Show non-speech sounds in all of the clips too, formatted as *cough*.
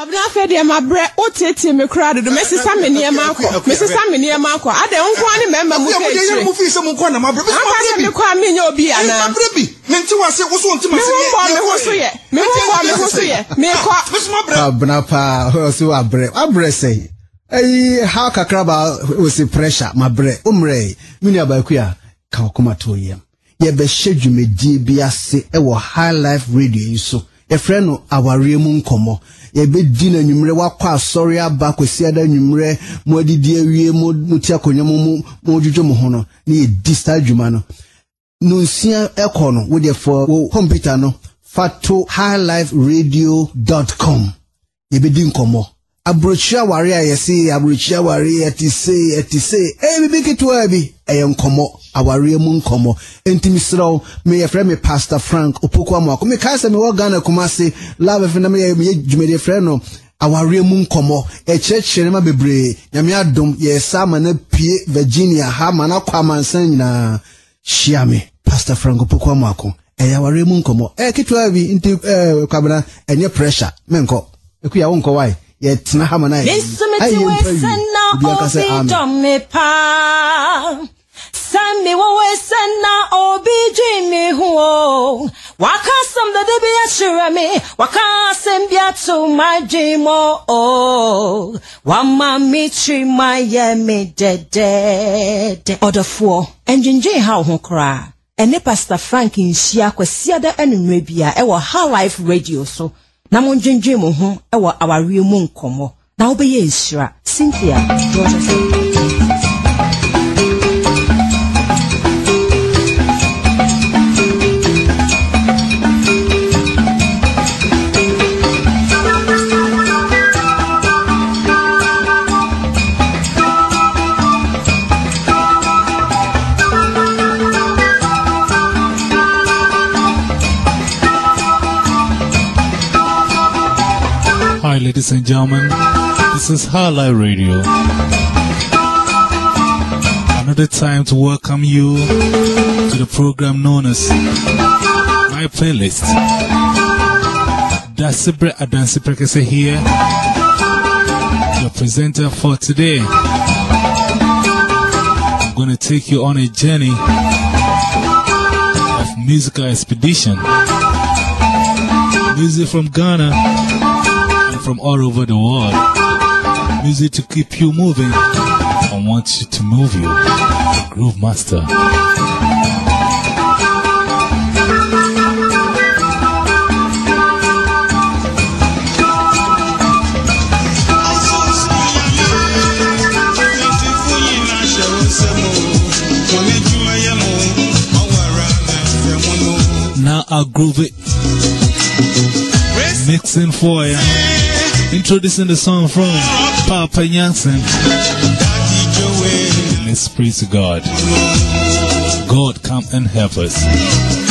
papa na afei deɛ mabrɛ wotietie me kora dodo. Mesesa me nneɛma akɔ. mesesa me nneɛma akɔ. Adɛ nko ne mɛma mu kɛkyire me kɔ a menyɛ obi anaa? mehobɔ me ho so yɛ mehobɔ me ho so yɛ. Mekɔ *laughs* abena paa *laughs* ɔsɛ wabrɛ wabrɛ sɛi. Ɛyi ha kakraba wɔsi pressure? Mabrɛ. Wommerɛ me nuabaaku a ka wɔkoma to yɛm yɛbɛhyɛ dwumadie bi ase ɛwɔ high life radio yi so. Yɛfrɛ no awareɛ yɛbɛdi no anwummerɛ wakɔ asɔre aba kwasi ada anwummerɛ mo adidi awie mo ti akonnwa mo mo dwodwo mo ho no na yɛdi saa adwuma no. Nonsia ɛkɔ no wodeɛ fɔ wo computer no fa to highliferadio.com yɛbɛdi nkɔmmɔ aburokyiri aware a yɛse aburokyiri aware yɛte se ɛyɛ bibi ketewa bi. Ɛyɛ nkɔmmɔ awareɛ mu nkɔmmɔ. Enti mesrɛ me yɛfrɛ me pastor frank opoku amoako. Mekae sɛ mewɔ ghana kuma ase live fi na meyɛ meyɛ dwumadi frɛ no awareɛ mu nkɔmmɔ. Ɛkyerɛkyerɛ ma bebree. Nyame adom yɛsa ama no pie virginia ha ma no akɔ amansan nyinaa. Hyia me pastor frank opoku amoako. Ɛyɛ awareɛ mu nkɔmmɔ. Ɛyɛ ketewa bi nti ɛɛ kwabena ɛnyɛ pressure. Menkɔ. Ɛkuya wonkɔ wae yɛtena ha ma no ayɛmfa yi. Sami wawe sana obi jimi huo Wakasam da debi ashirami Wakasim biatu majimo o. Wama mitri mayemi dedede Odafuo, enjinje hao hunkra Ene Pastor Frank nhyia kwasiada ɛne nnua bi a ɛwɔ High Life Radio so na mondwendwen mo ho wɔ awareɛ mu nkɔmmɔ na wobɛyɛ nhyira cynthia. Ladies and gentlemen. This is High Life Radio. Another time to welcome you to the program known as My Playlist. Dasibre Adansi Prekese here, your presenter for today. I'm going to take you on a journey of musical expedition. Music from Ghana from all over the world. Music to keep you moving. I want you to move you. Groove Master. Now I'll groove it. Mixing for you. Introducing the song from Papa Jansen. Let's praise God. God, come and help us.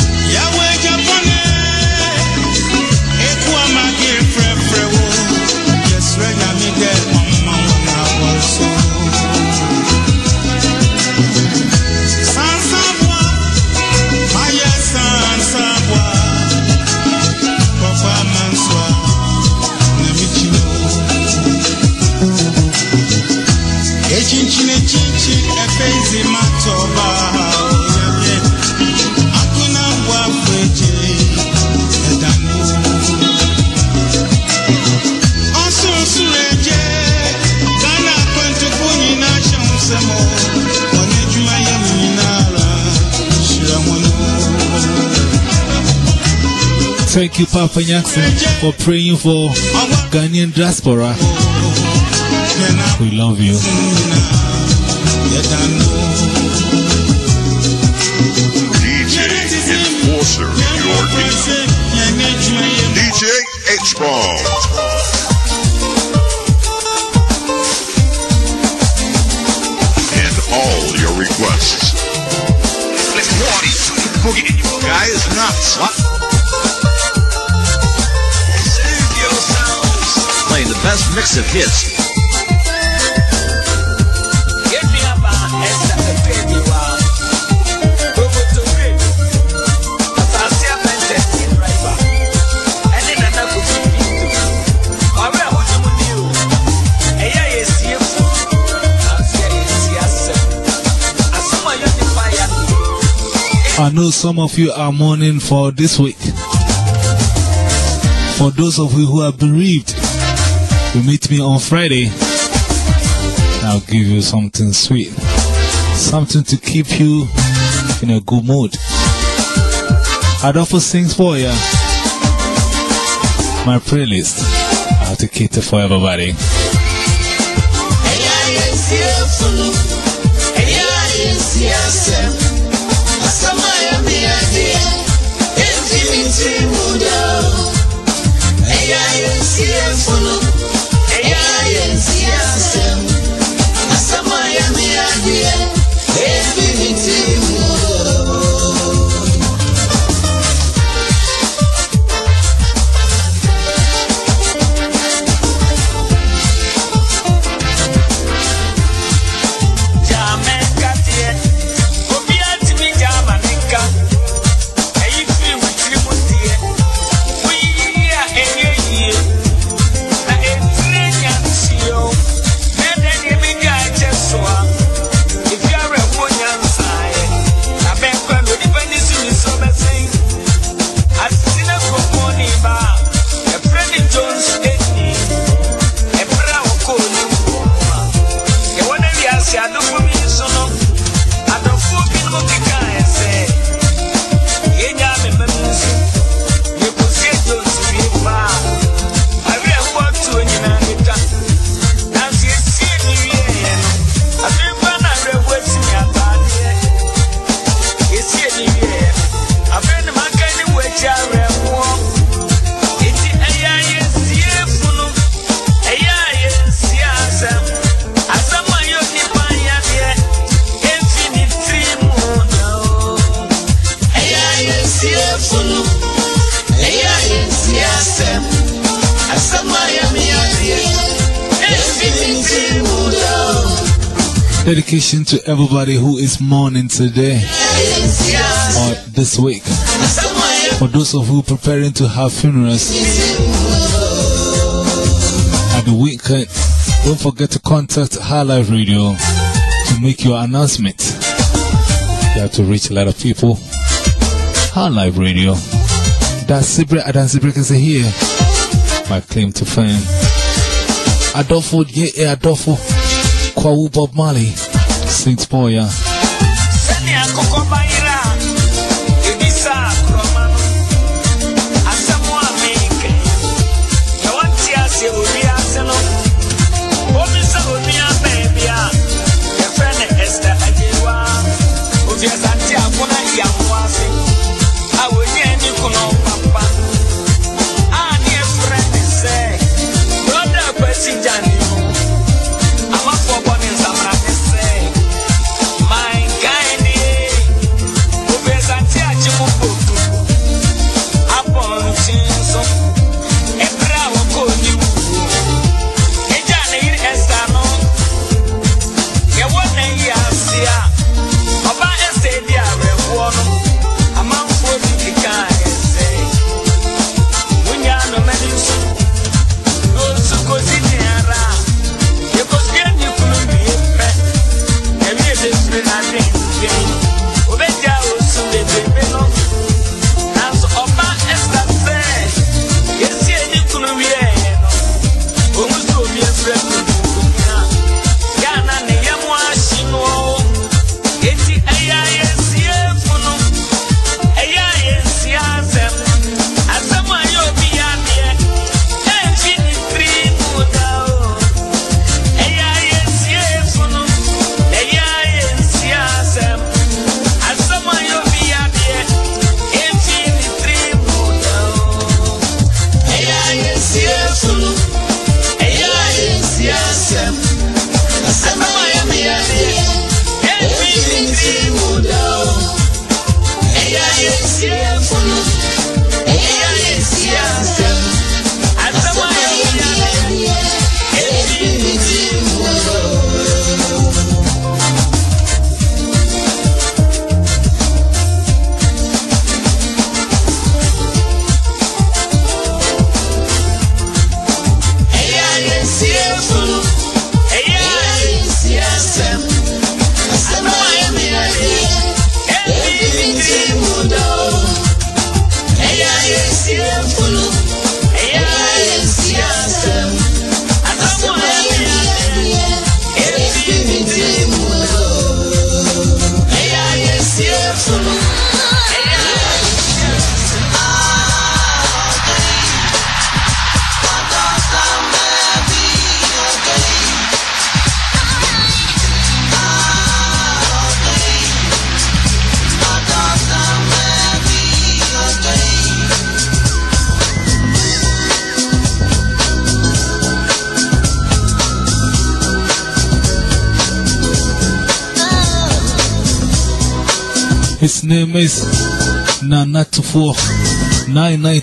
Thank you, Papa Jackson, for praying for Ghanaian diaspora. We love you. mix of hits. I know some of you are mourning for this week. For those of you who are bereaved, you meet me on Friday. I'll give you something sweet, something to keep you in a good mood. Adolfo sings for you. My playlist. I'll take it for everybody. Dedication to everybody who is mourning today or this week. For those of you preparing to have funerals at the weekend, don't forget to contact High Life Radio to make your announcement. You have to reach a lot of people. High Life Radio. That's Sibre Adan Sibre is here. My claim to fame. Adolfo, yeah, Adolfo. Kwawu Bob Marley. se disponha. É.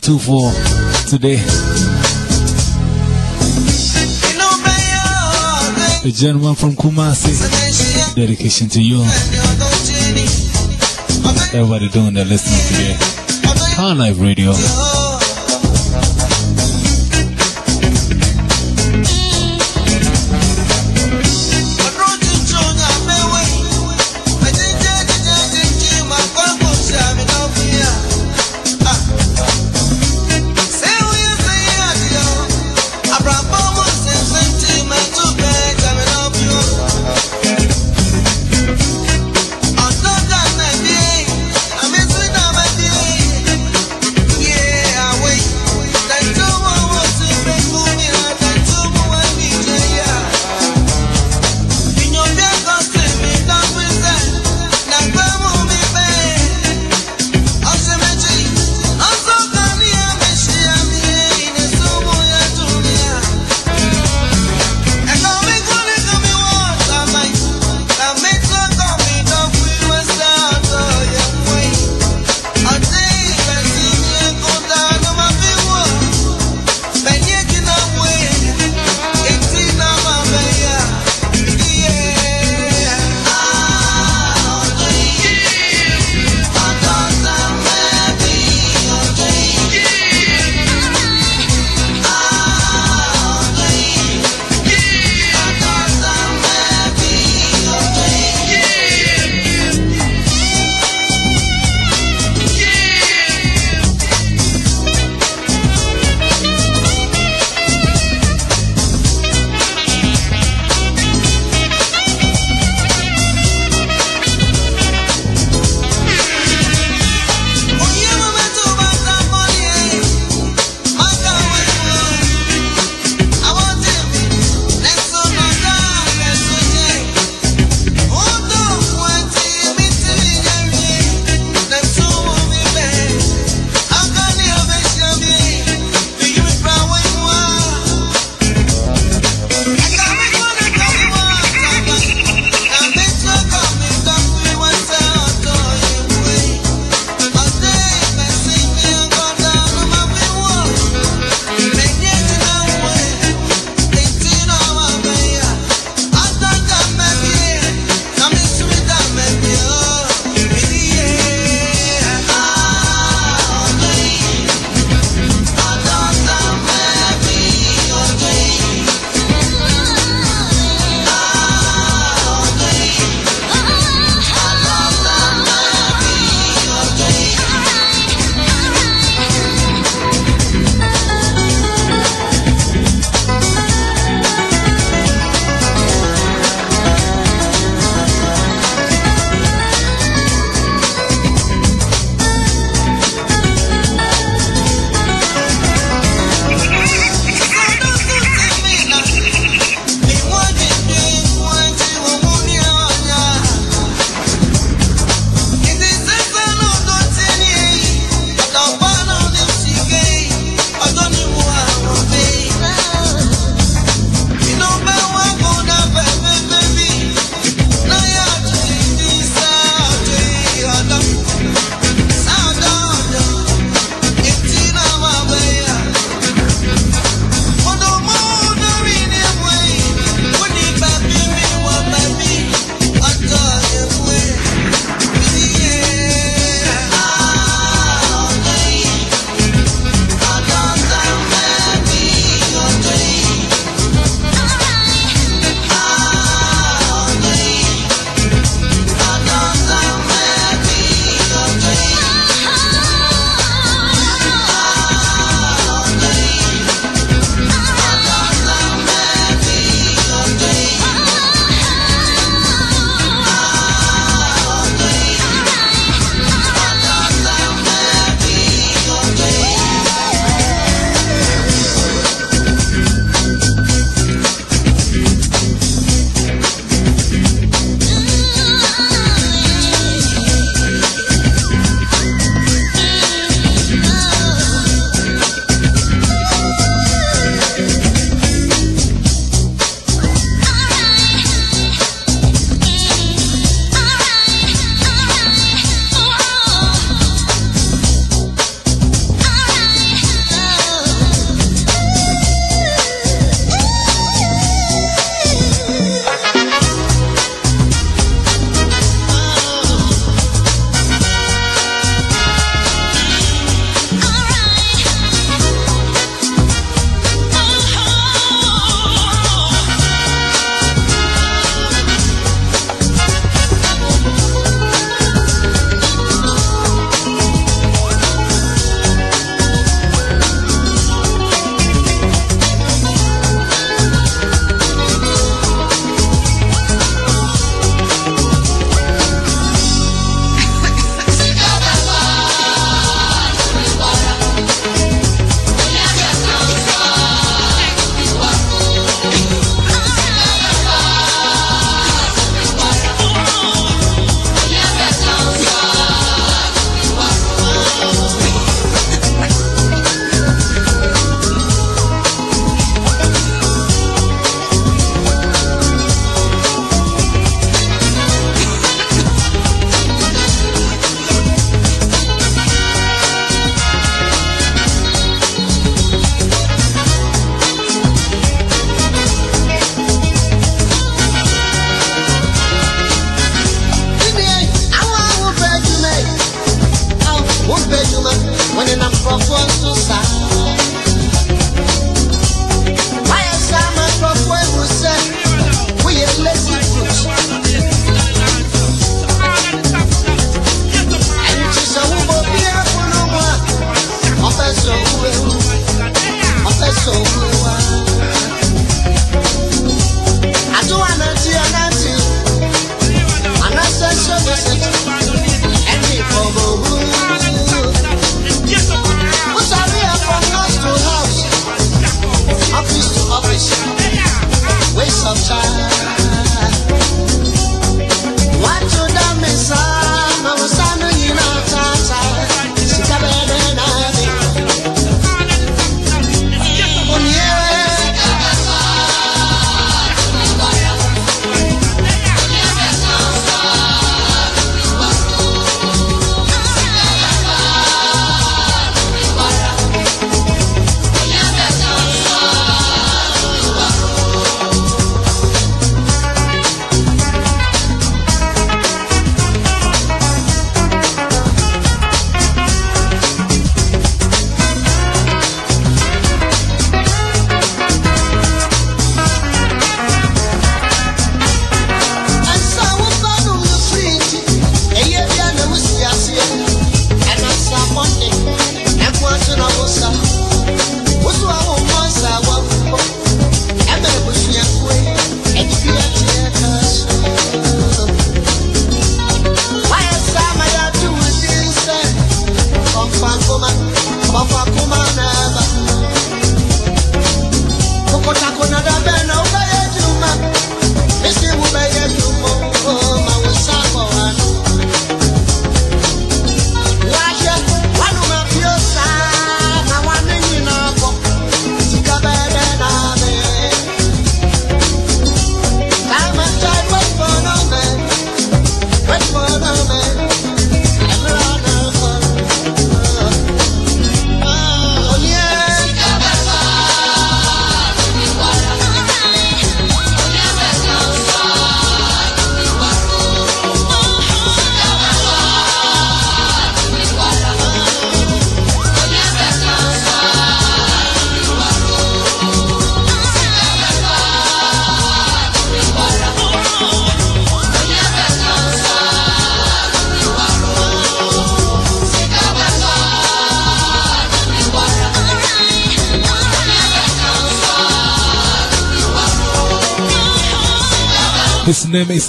9924 today. A gentleman from Kumasi. Dedication to you. Everybody doing that listening today. Car Life Radio.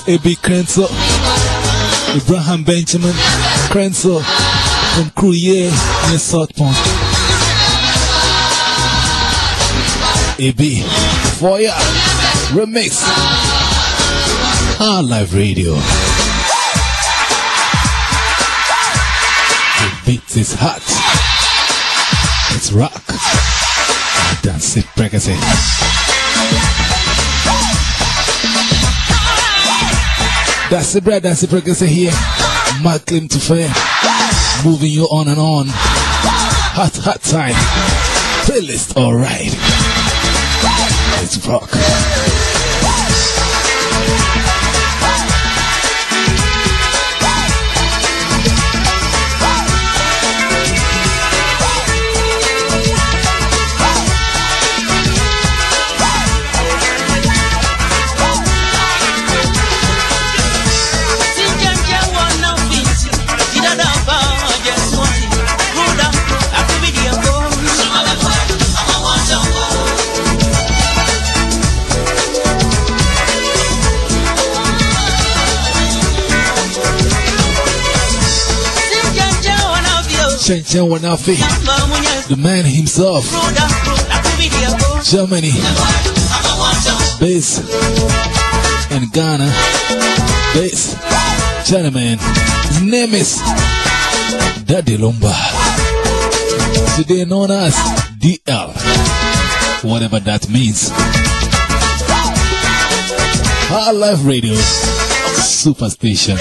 A.B. Crentsil. Abraham Benjamin Crentsil from Kruye near South Point. A.B. Foya Remix. Our live radio. The beat is hot. It's rock. Dance it, breakers it. That's the bread, that's the breakers here. My claim to fame. Moving you on and on. Hot, hot time. Playlist, alright. It's rock. The man himself, Germany, base. In Ghana, base, Chinaman. His name is Daddy Lumba, today known as DL, whatever that means. Our live radio, superstation.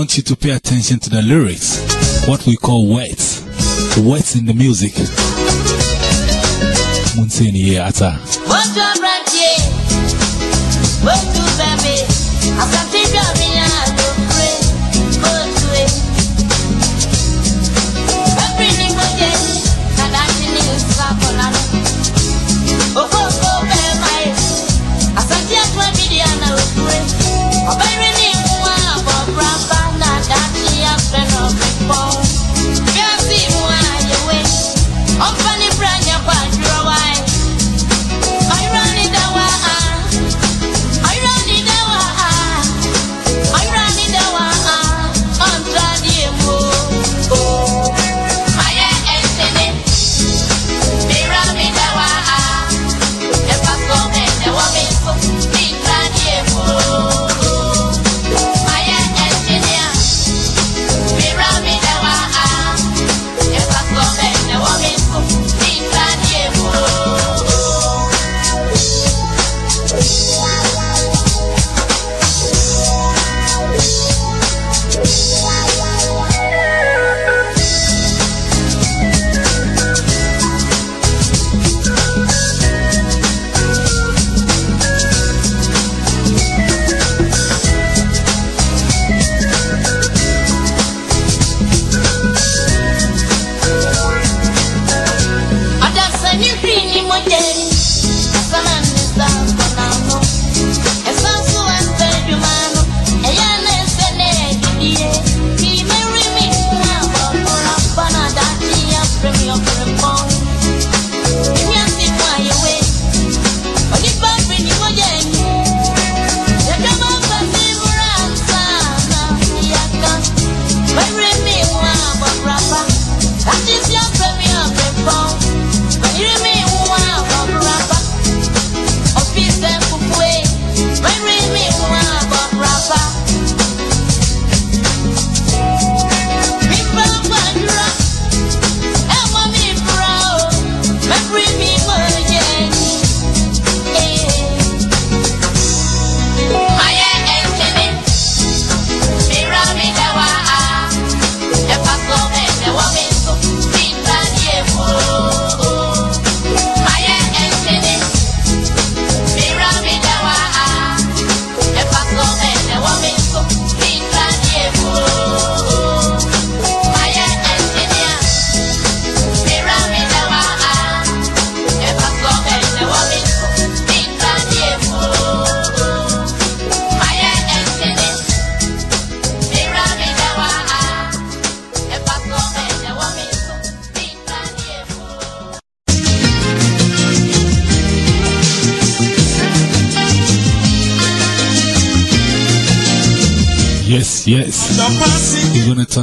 want you to pay attention to the lyrics, what we call words, words in the music. Munseni Ata.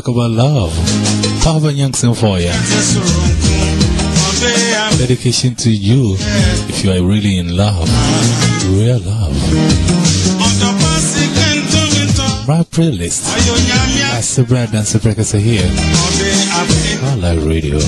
about love. Father Young Symphoria. Dedication to you if you are really in love, real love. My playlist. I see Brad and Sebrekasa here. I like radio.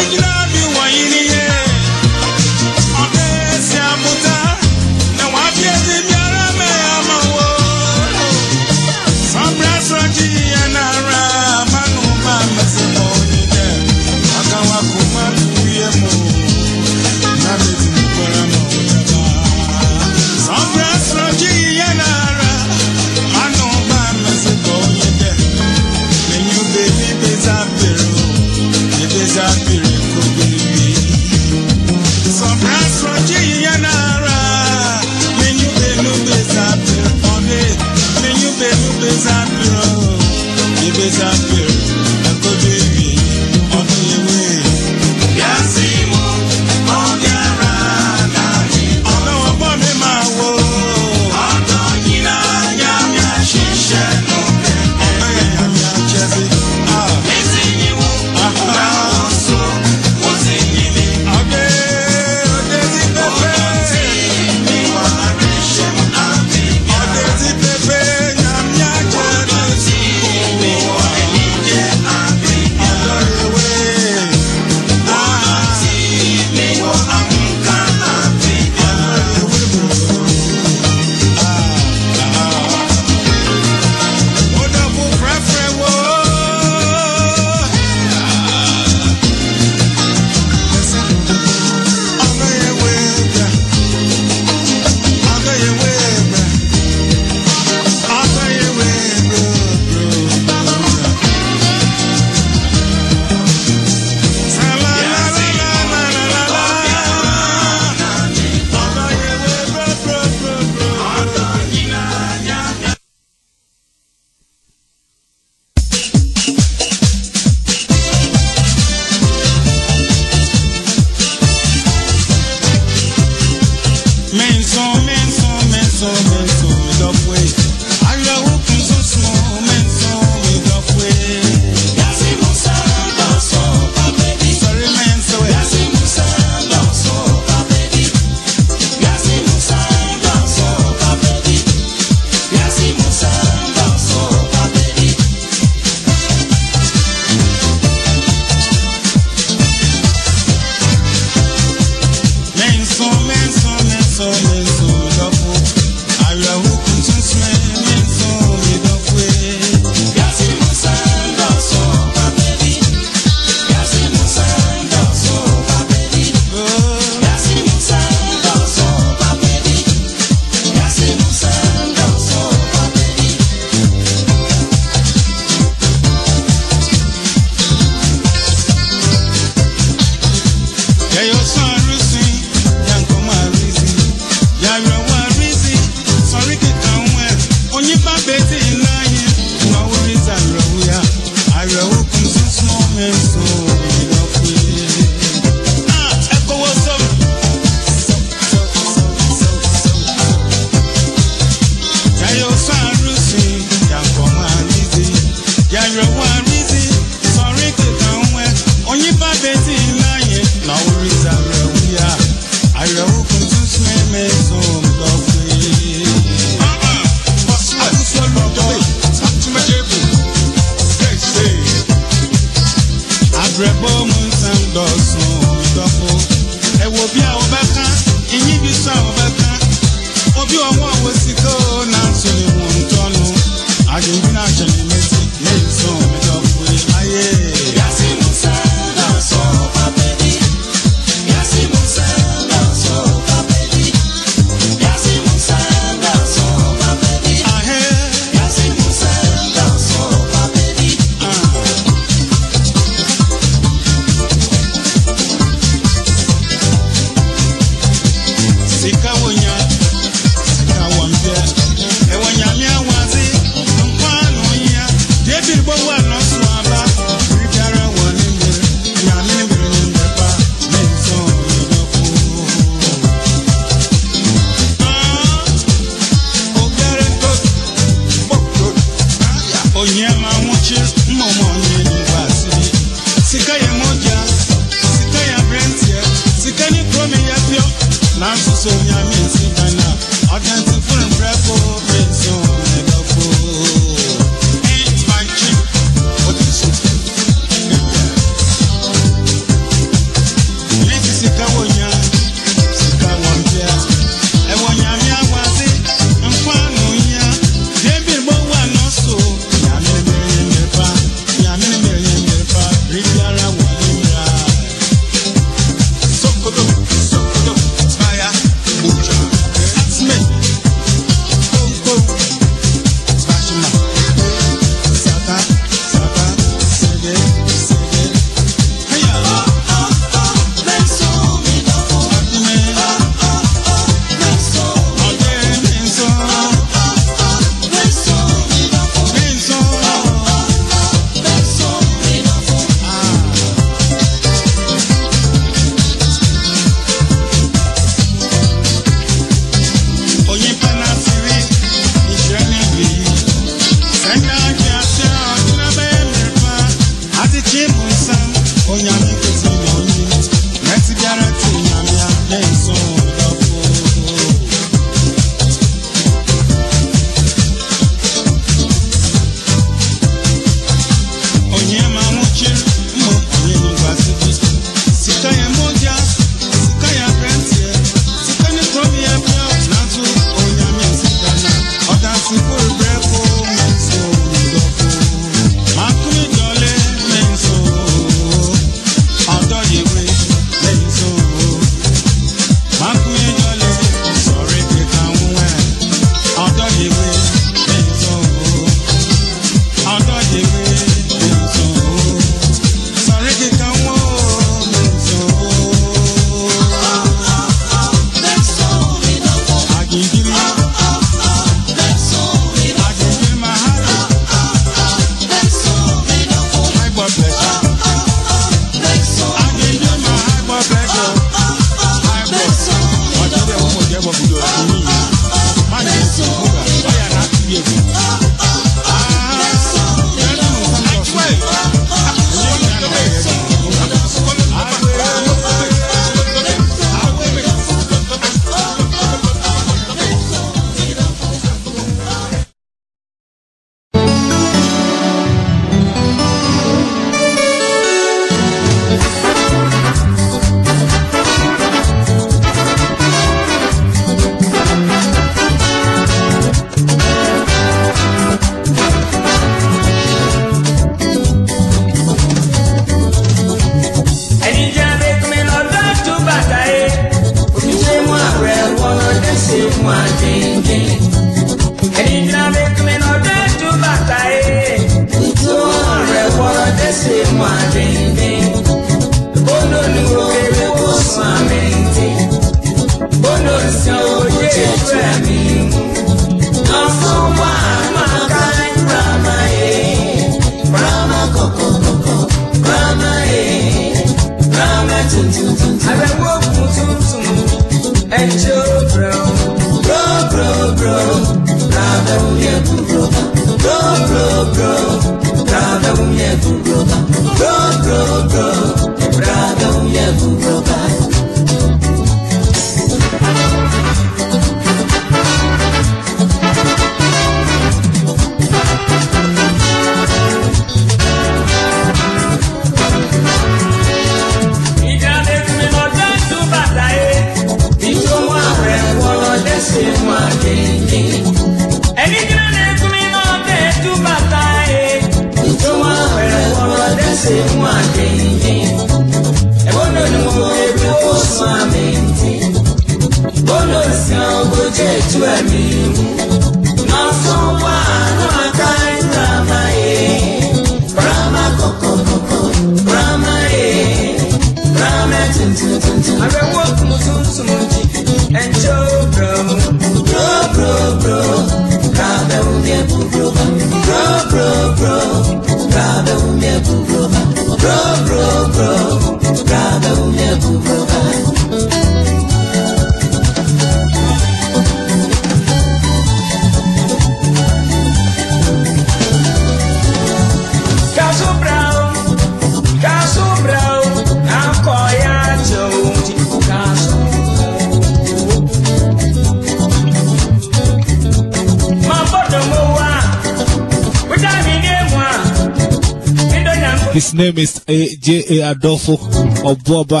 J. A. Adolfo of Boba,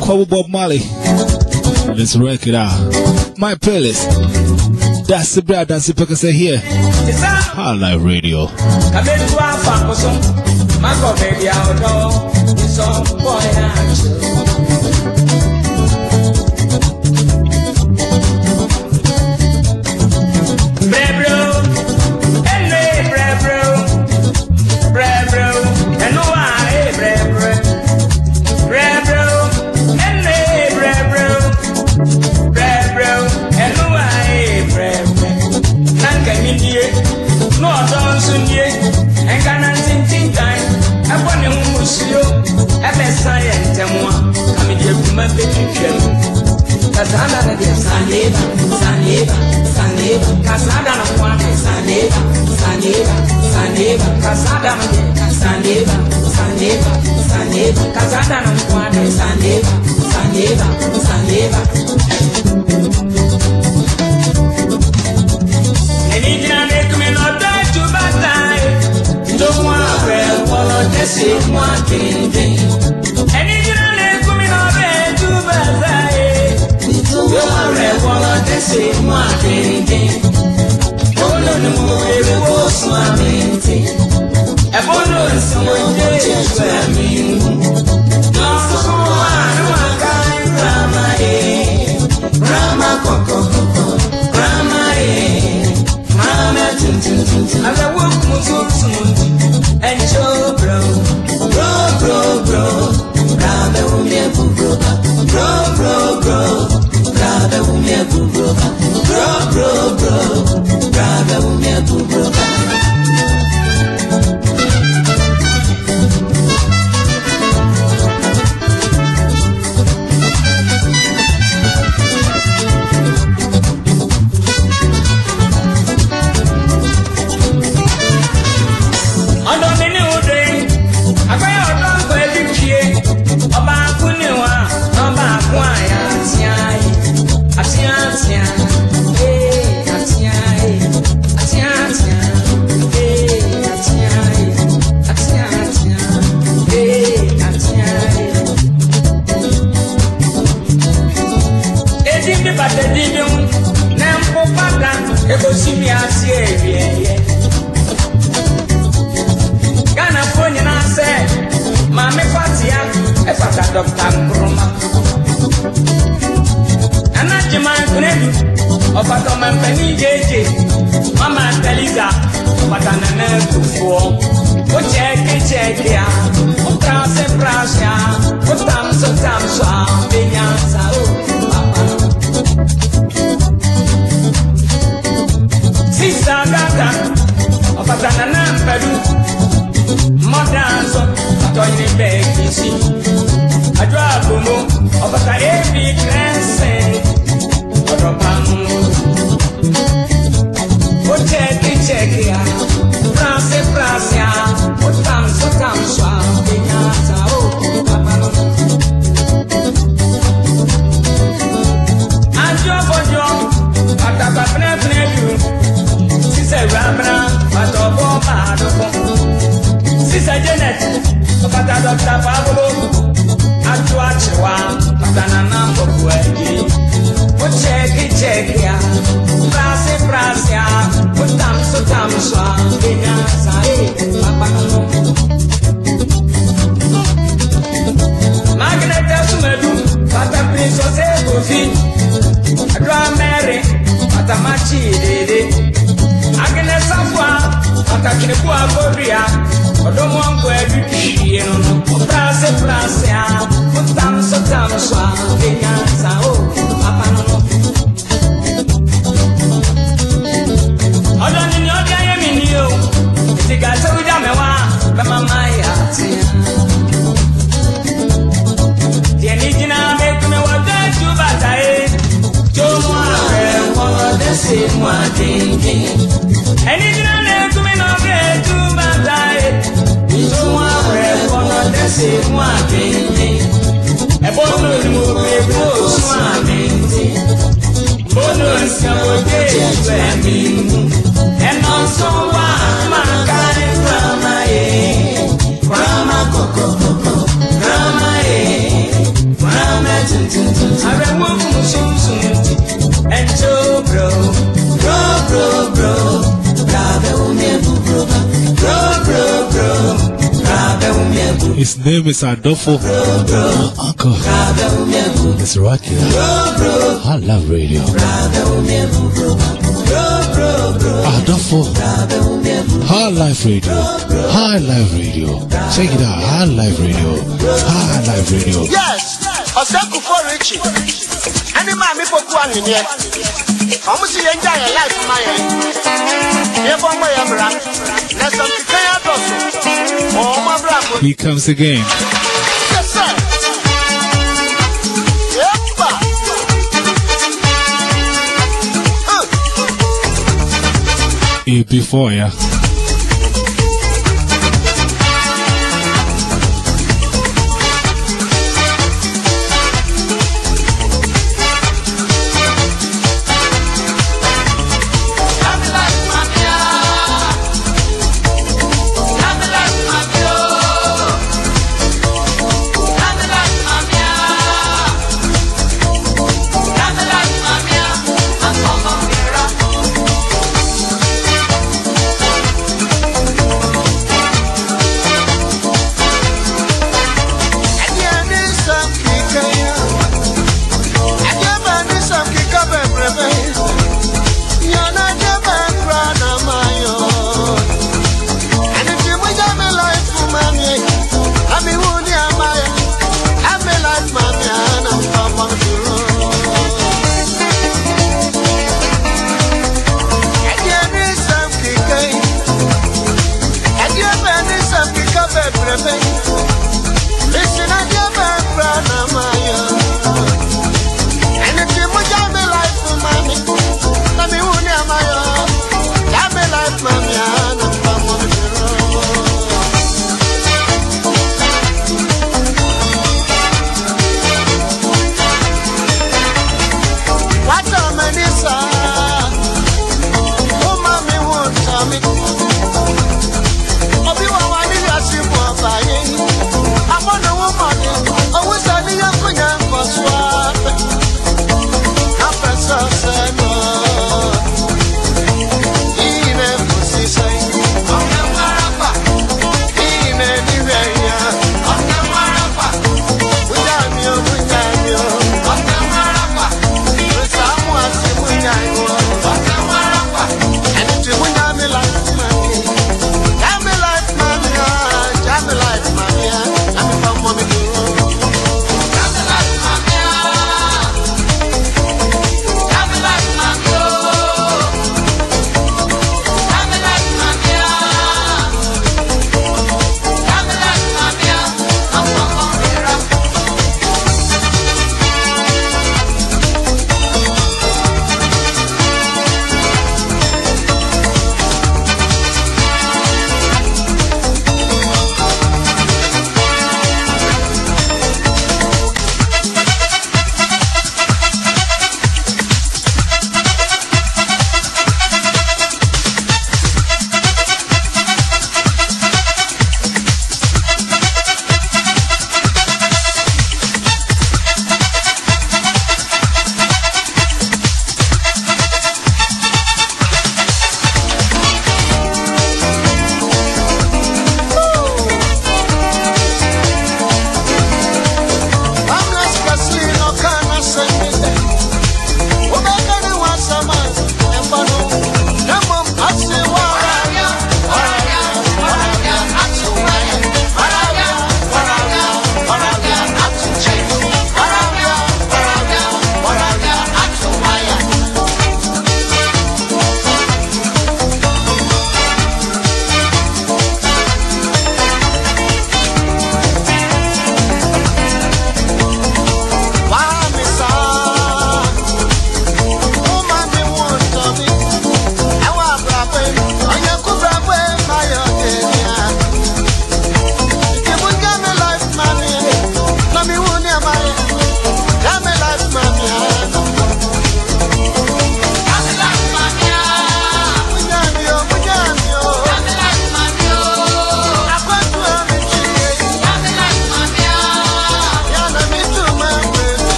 Kobo Bob Molly. Let's wreck it out. My playlist. That's the brother, that's the Pekasa here. High Life Radio. Come in, kasanda na dia saneva saneva saneva kasanda na mwana saneva saneva saneva kasanda na dia saneva. se mua tenten Bolo ni mu ebe ko suma mente Ebolo nsumo de esu emi ngu N'ofufu wa anu aka rama e Rama koko koko rama e Rama tuntun tuntun Abewo kun tuntun Encho bro. Bro bro bro. Rama umye buku name is Adolfo uncle It's Rocky. I love radio. Adolfo, High Life Radio, High Life Radio. Check it out, High Life Radio, High Life Radio. Yes, Osakufo Richie, ẹni máa mi fokú àná ni ẹ, ọmú sí yẹn ń jà yẹn láìpẹ́ máa yẹn, yẹ fọ́ mọ́ yẹn mìíràn. Yɛ dɔ so ɔmo abra ko He comes again. yɛ sɛ yɛba A before, yeah.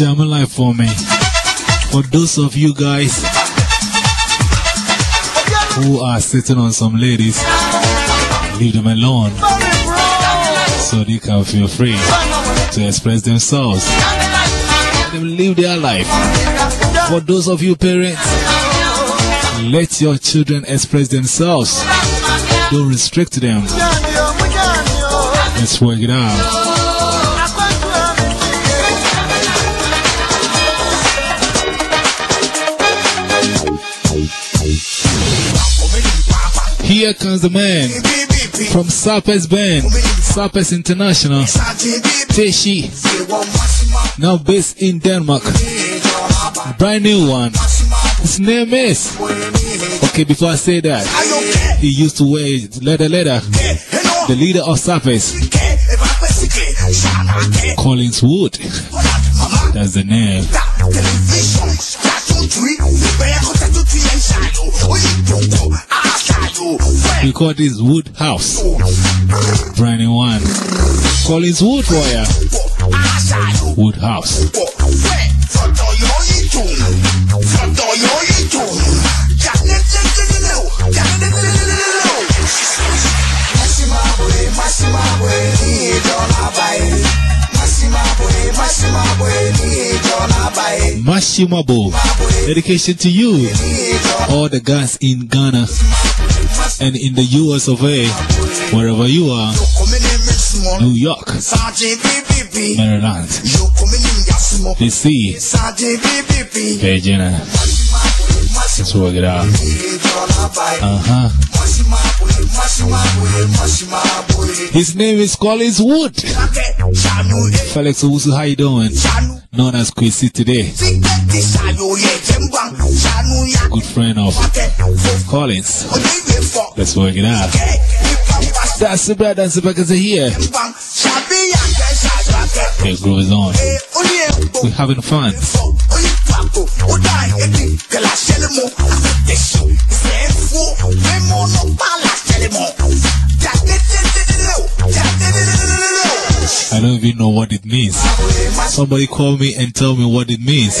My life for me. For those of you guys who are sitting on some ladies, leave them alone so they can feel free to express themselves. Let them live their life. For those of you parents, let your children express themselves. Don't restrict them. Let's work it out. Here comes the man from Sapes Band, Sapes International, Teshi, now based in Denmark. Brand new one. His name is. Okay, before I say that, he used to wear leather leather. The leader of Sapes, Collins Wood. That's the name. We call this Wood House. Brand new one. Collins Wood Warrior. Wood House. Mashimabo. Dedication to you. All the guys in Ghana and in the US of A, wherever you are, New York, Maryland, DC, Virginia. Let's work it out. Uh huh. His name is Collins Wood. Felix Owusu, how you doing? Known as Quincy today. Good friend of Collins. Let's work it out. That's the bad, that's the back is here. Okay, groove is on. We're having fun. I don't even know what it means. Somebody call me and tell me what it means.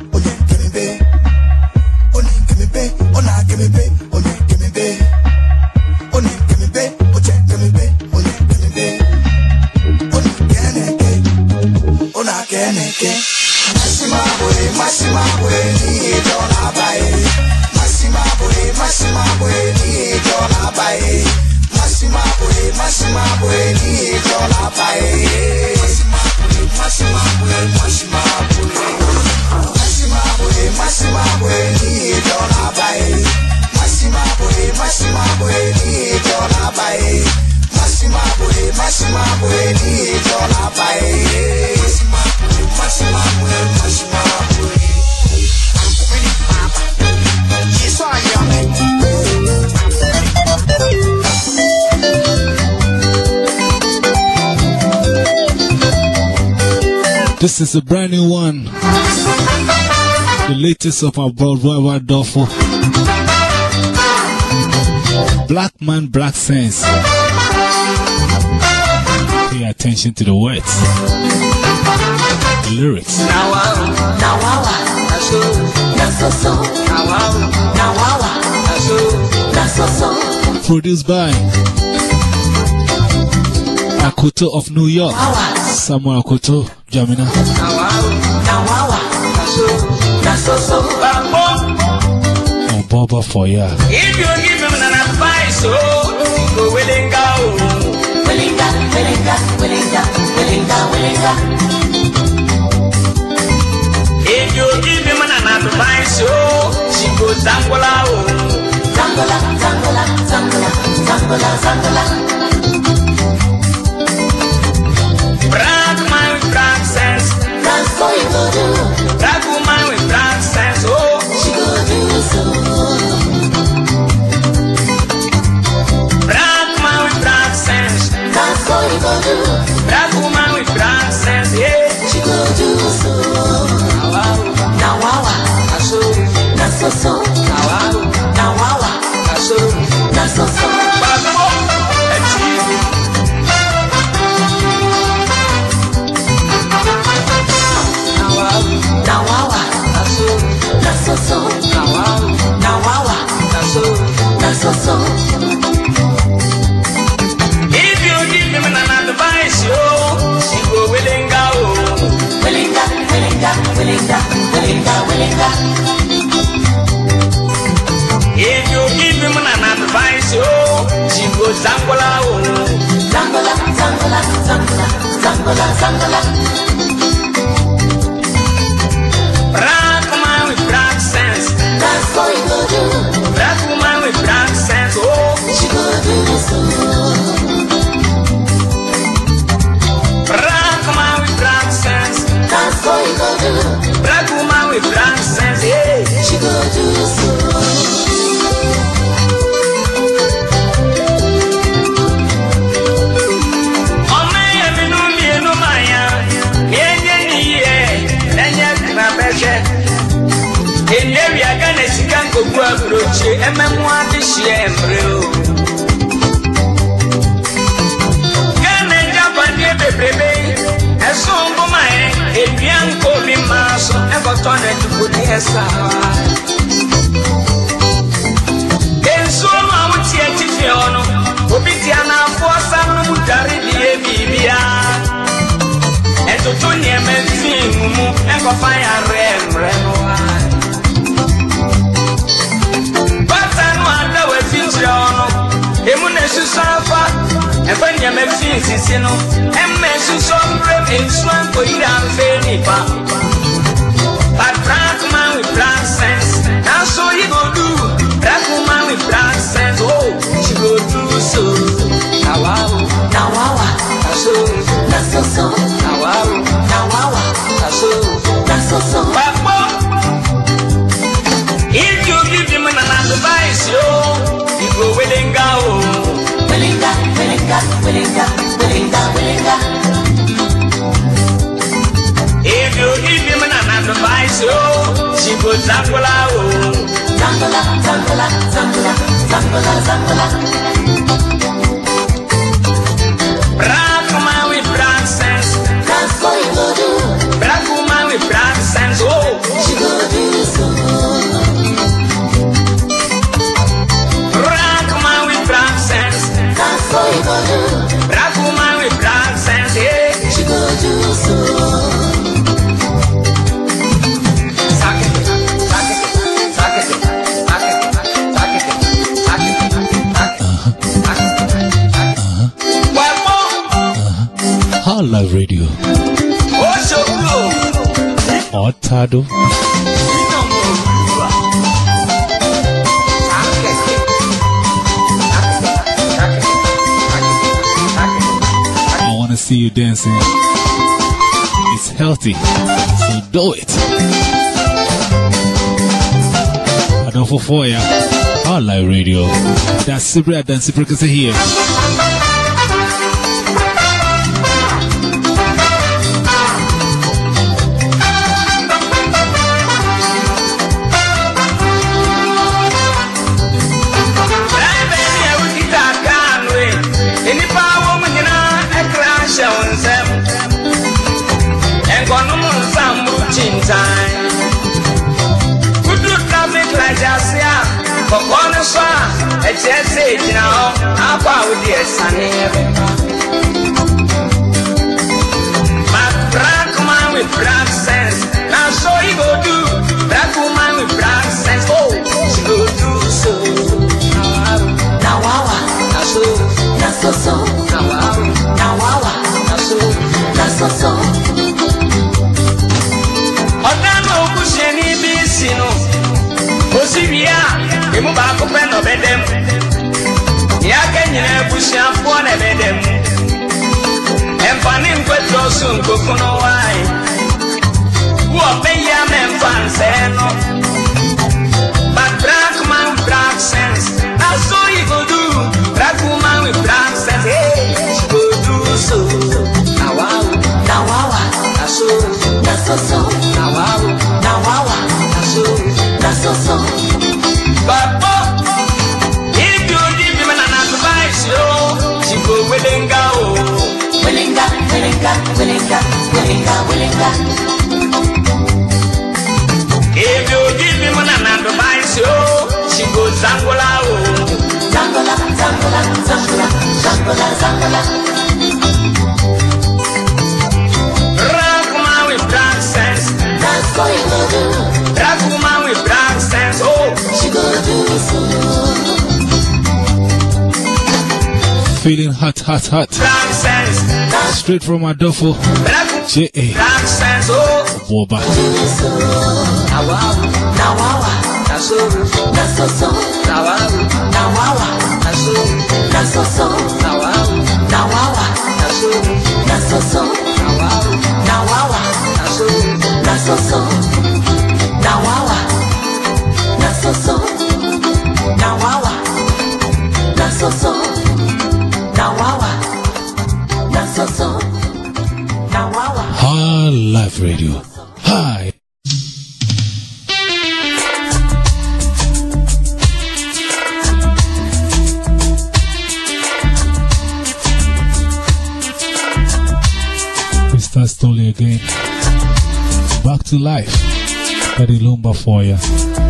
Masimabwe, Masimabwe, ni dona bae. Masimabwe, Masimabwe, ni dona bae. Masimabwe, Masimabwe, ni dona bae. Masimabwe, Masimabwe, Masimabwe. Masimabwe, Masimabwe, ni dona bae. Masimabwe, Masimabwe, ni dona bae. Collins. This is a brand new one. The latest of our worldwide duffel. Black Man, Black Sense. Pay attention to the words. The lyrics. Produced by Akoto of New York. Samuel Akoto, Jamina. And Boba for ya. Willinga, Willinga, Willinga, Wilinga, Wilinga. Ejo ibi mana an advice, so, she go Zangola. Zangola, Zangola, Zangola, Zangola, Zangola. Brag my brag sense. That's what you go do. So so. If you give me an advice, yo, she go willing go. Willinga, willinga, willinga, willinga, willinga. If you give him an advice, yo, she go zangola, oh. Zangola, zangola, zangola, zangola, zangola. with dancers. Hey. She go do so. Enye wi aga na esika nkogbu aburo ochie ememụ adịghị ya so ɛkɔtɔ na aduboni ɛsaa. Nsuo no a wote atifi hɔ no obi te anafoɔ sam no mu dware deɛ biribiara. Ɛtoto nneɛma fi mu ɛkɔfa yare mmerɛ no a. Bata no ada. If you give him an another bicycle, she goes up below. Zangola, zangola, zangola, zangola, zangola. More. Radio. Otado. I want to see you dancing. It's healthy. So do it. I don't Adolfo Foya. High Life Radio. That's Sibra Dan Sibra Kasa here. Akọ a wòde ẹ̀sane ẹ̀bẹ̀ba. si afọ na-emede m ẹnfààní nkwetụ osu nkoko n'ụwa anyị wụọ pe ya mẹmfa nsa ẹnu but black man with black sense na so you go do black woman with black sense hey, go do so na wawa na wawa na so na so so. If you give me money and advice, oh, she goes Zangola, oh. Zangola, Zangola, Zangola, Zangola, Zangola. Rock woman with black sense. That's what you do. Rock woman with black sense, oh. She gonna do so. Feeling hot, hot, hot. Straight from my duffel. ṣé ẹ wọ bá. Nasoso, nawawa, nasoso. Radio. Hi. Mr. Stoley again. Back to life. Daddy Lumba for you.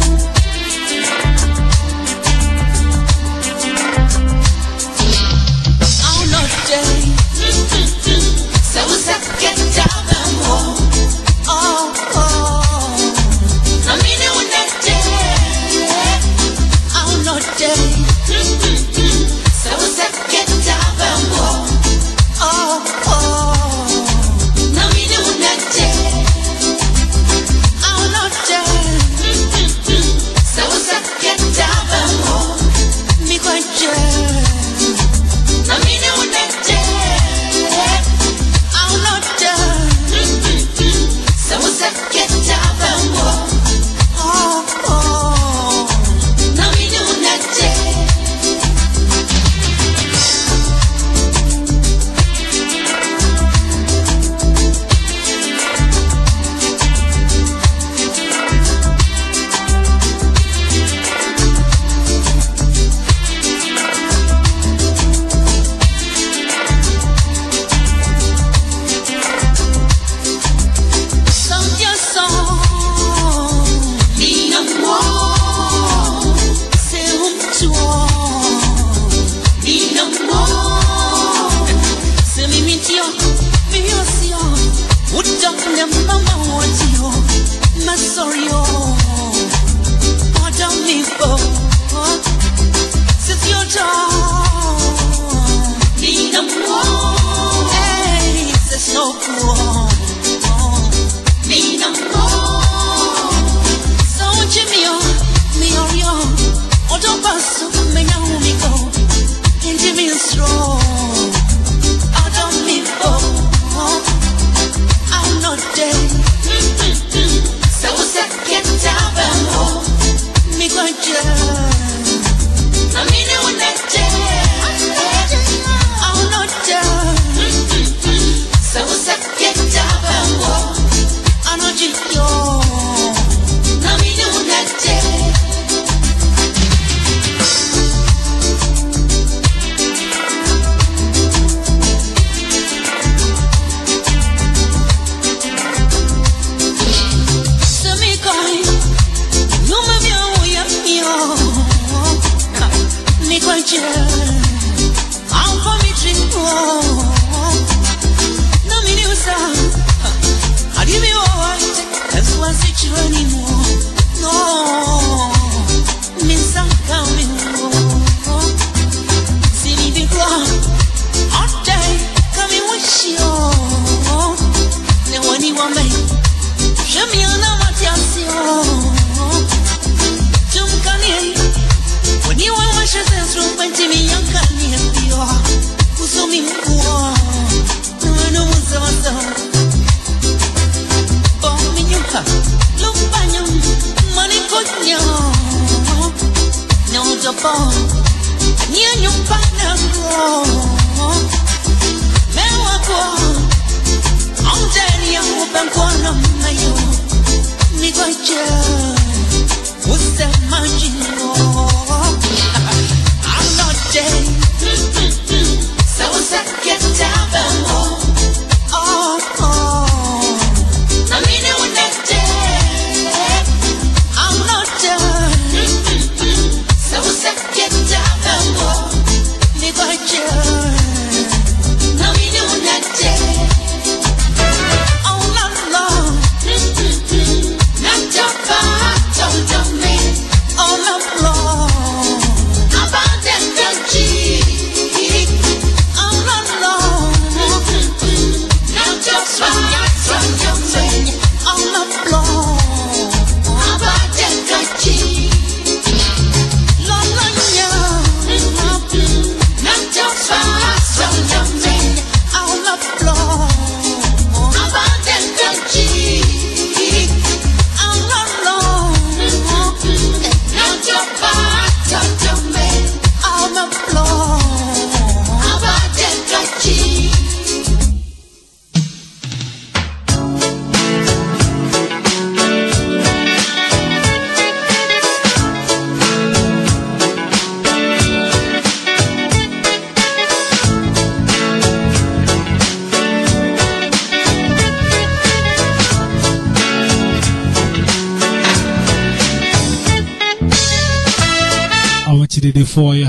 For you.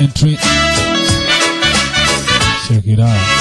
Entry. Check it out.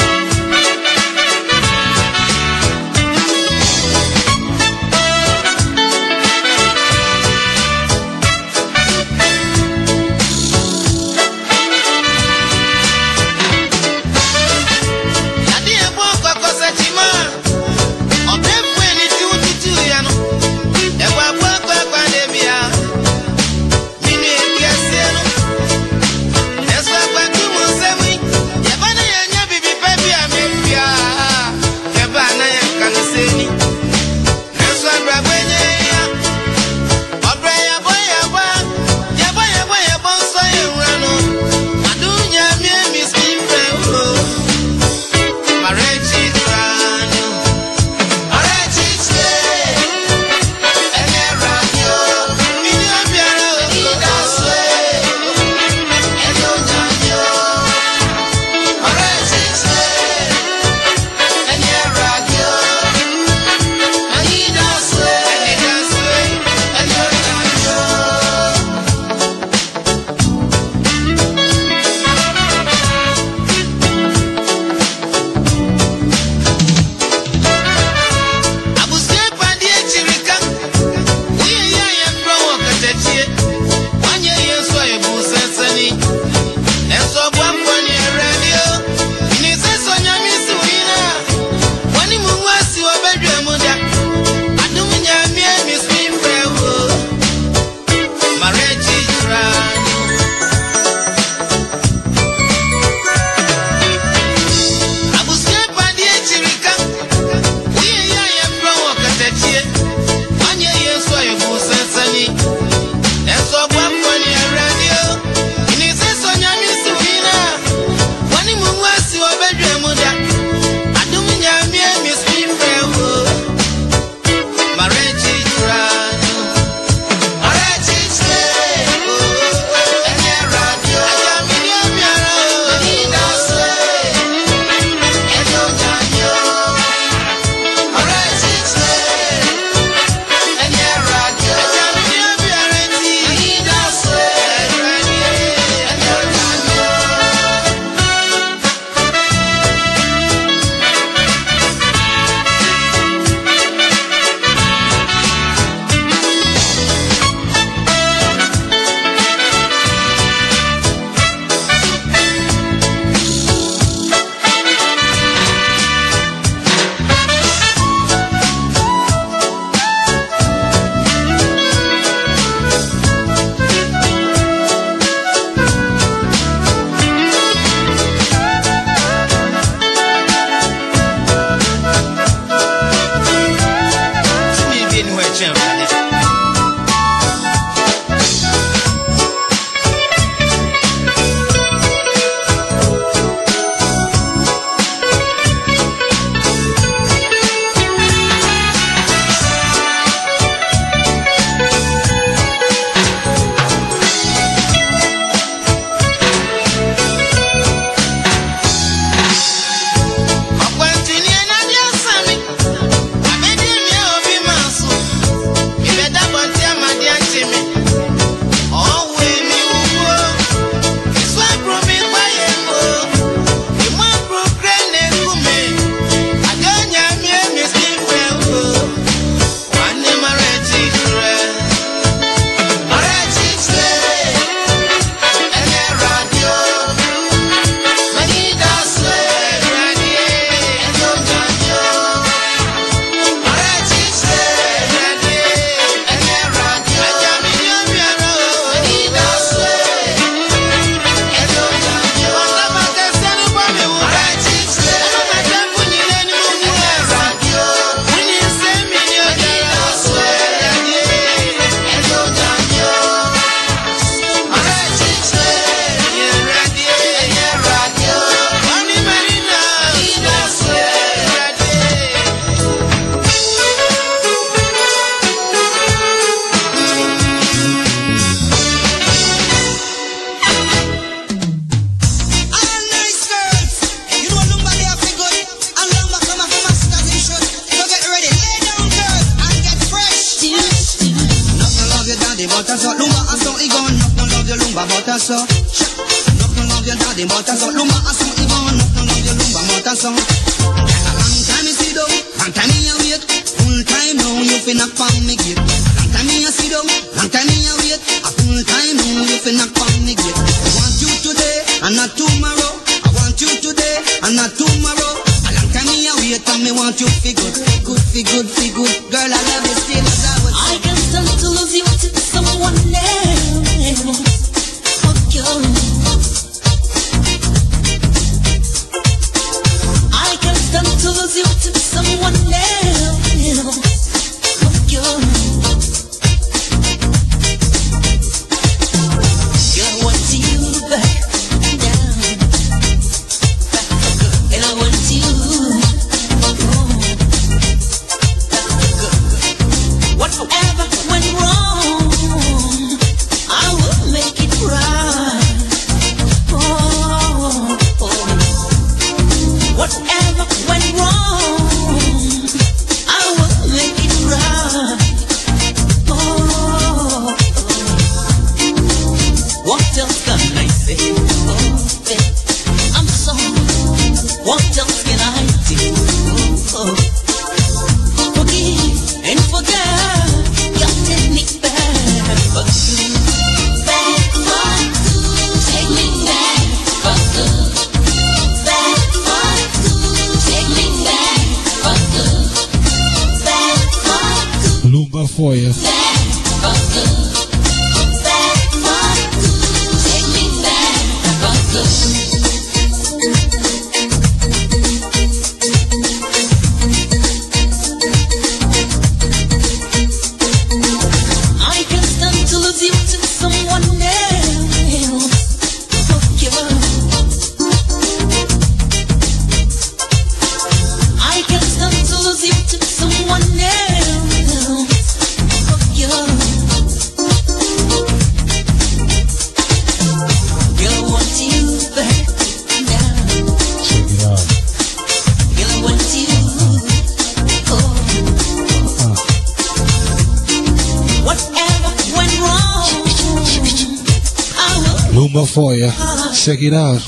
Check it out.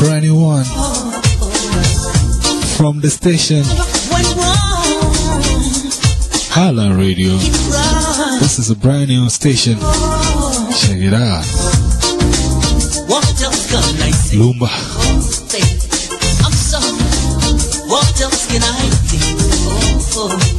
Brand new one. From the station. High Life Radio. This is a brand new station. Check it out. Lumba. I'm. What else can I do? Oh,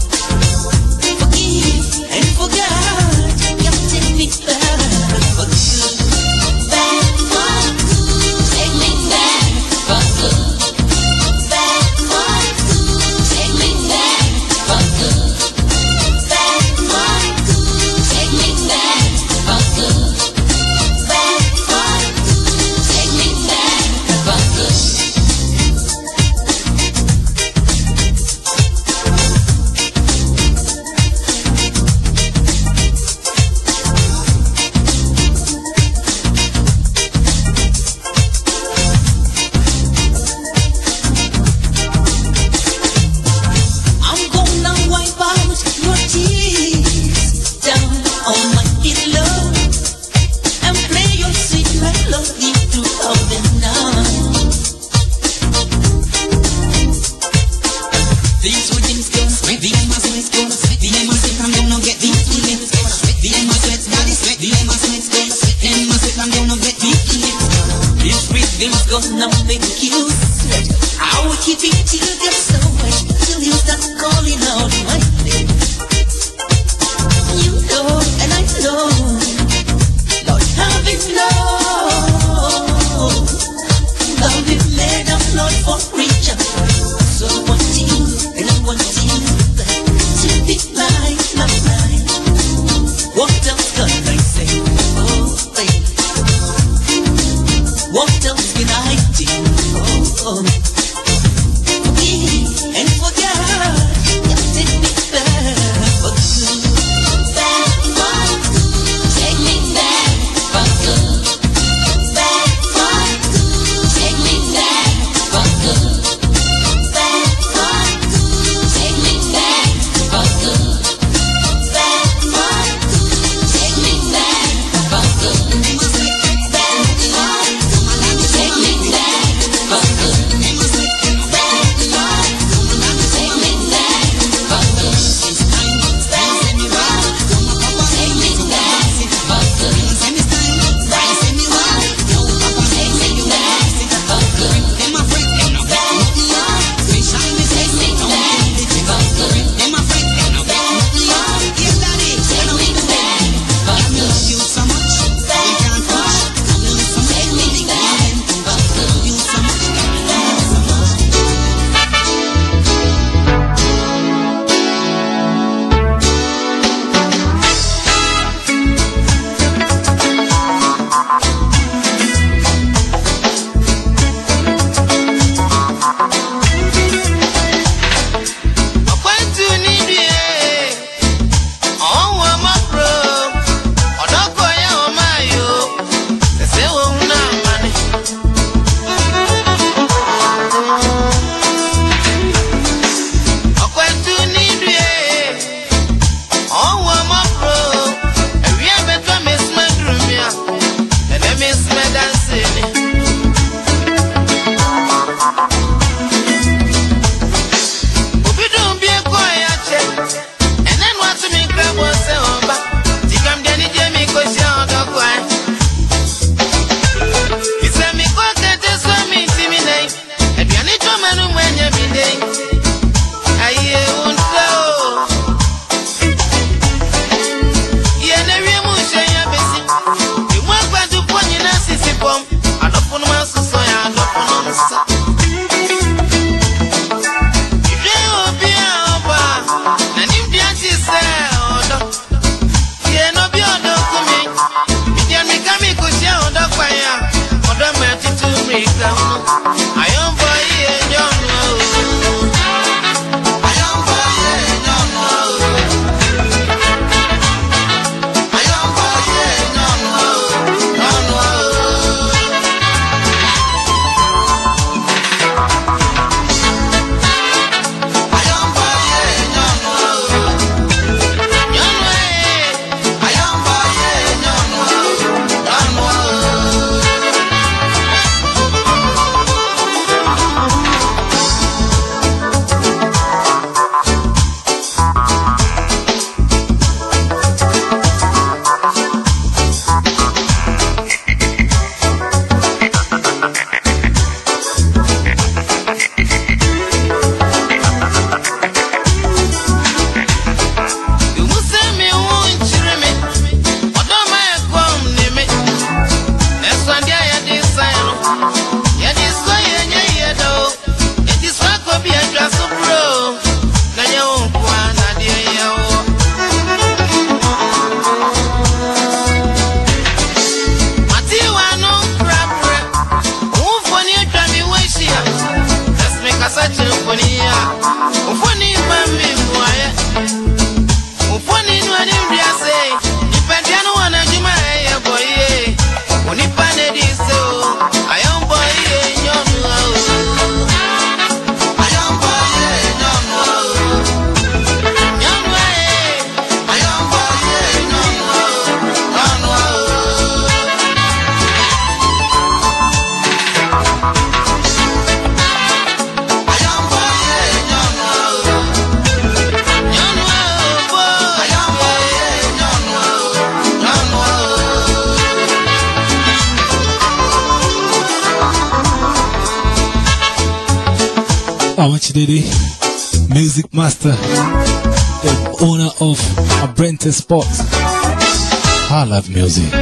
I love music.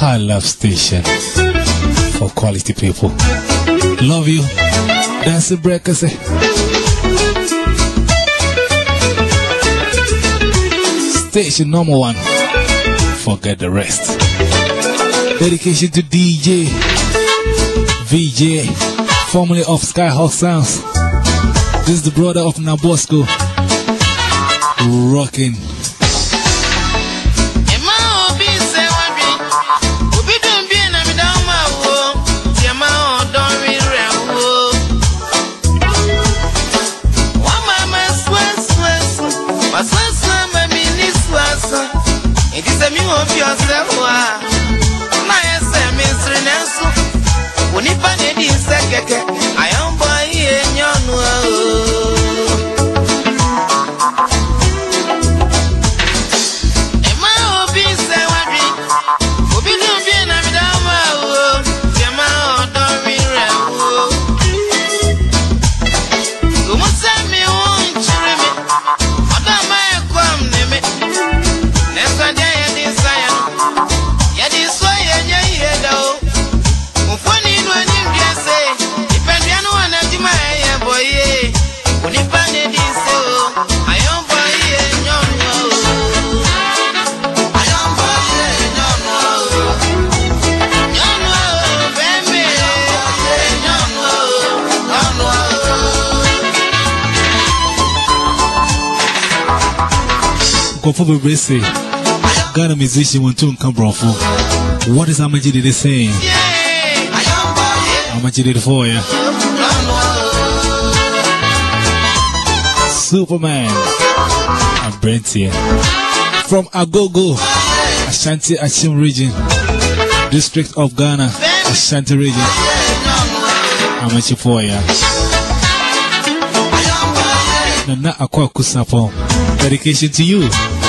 I love station for quality people. Love you. That's the breakfast. Station number one. Forget the rest. Dedication to DJ, VJ, formerly of Skyhawk Sounds. This is the brother of Nabosco. Rocking. Kofobo Bese. Ghana musician Wantun Kambrofo. What is Amajidi saying? Amajidi for you. Superman. I'm Brent here. From Agogo, Ashanti Achim region, district of Ghana, Ashanti region. Amaji for you. Nana Akwa Kusapong. Dedication to you.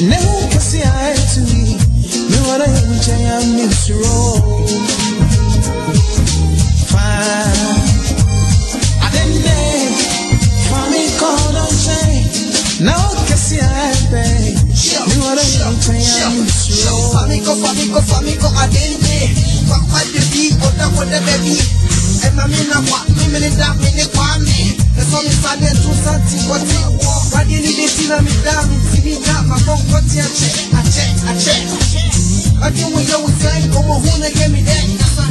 Nehu kasi aetui Me wada yuncha ya misro Fa Adende Fami kono che Nehu kasi aepe Me wada yuncha ya misro Famiko, famiko, famiko adende Kwa kwa debi, oda kwa debi Ema mina kwa, mimi ni da, mini kwa mi Ẹ̀sọ́mi sálẹ̀ tún sáǹtì wọ́tí. Wádìí ní létí náà mi dá mi sí mi dá màá bọ́ nǹkan tí a jẹ àjẹ àjẹ. Ọdún wo yẹ wò sẹ́yìn owó òun náà yẹ mi dẹ́. Kàṣà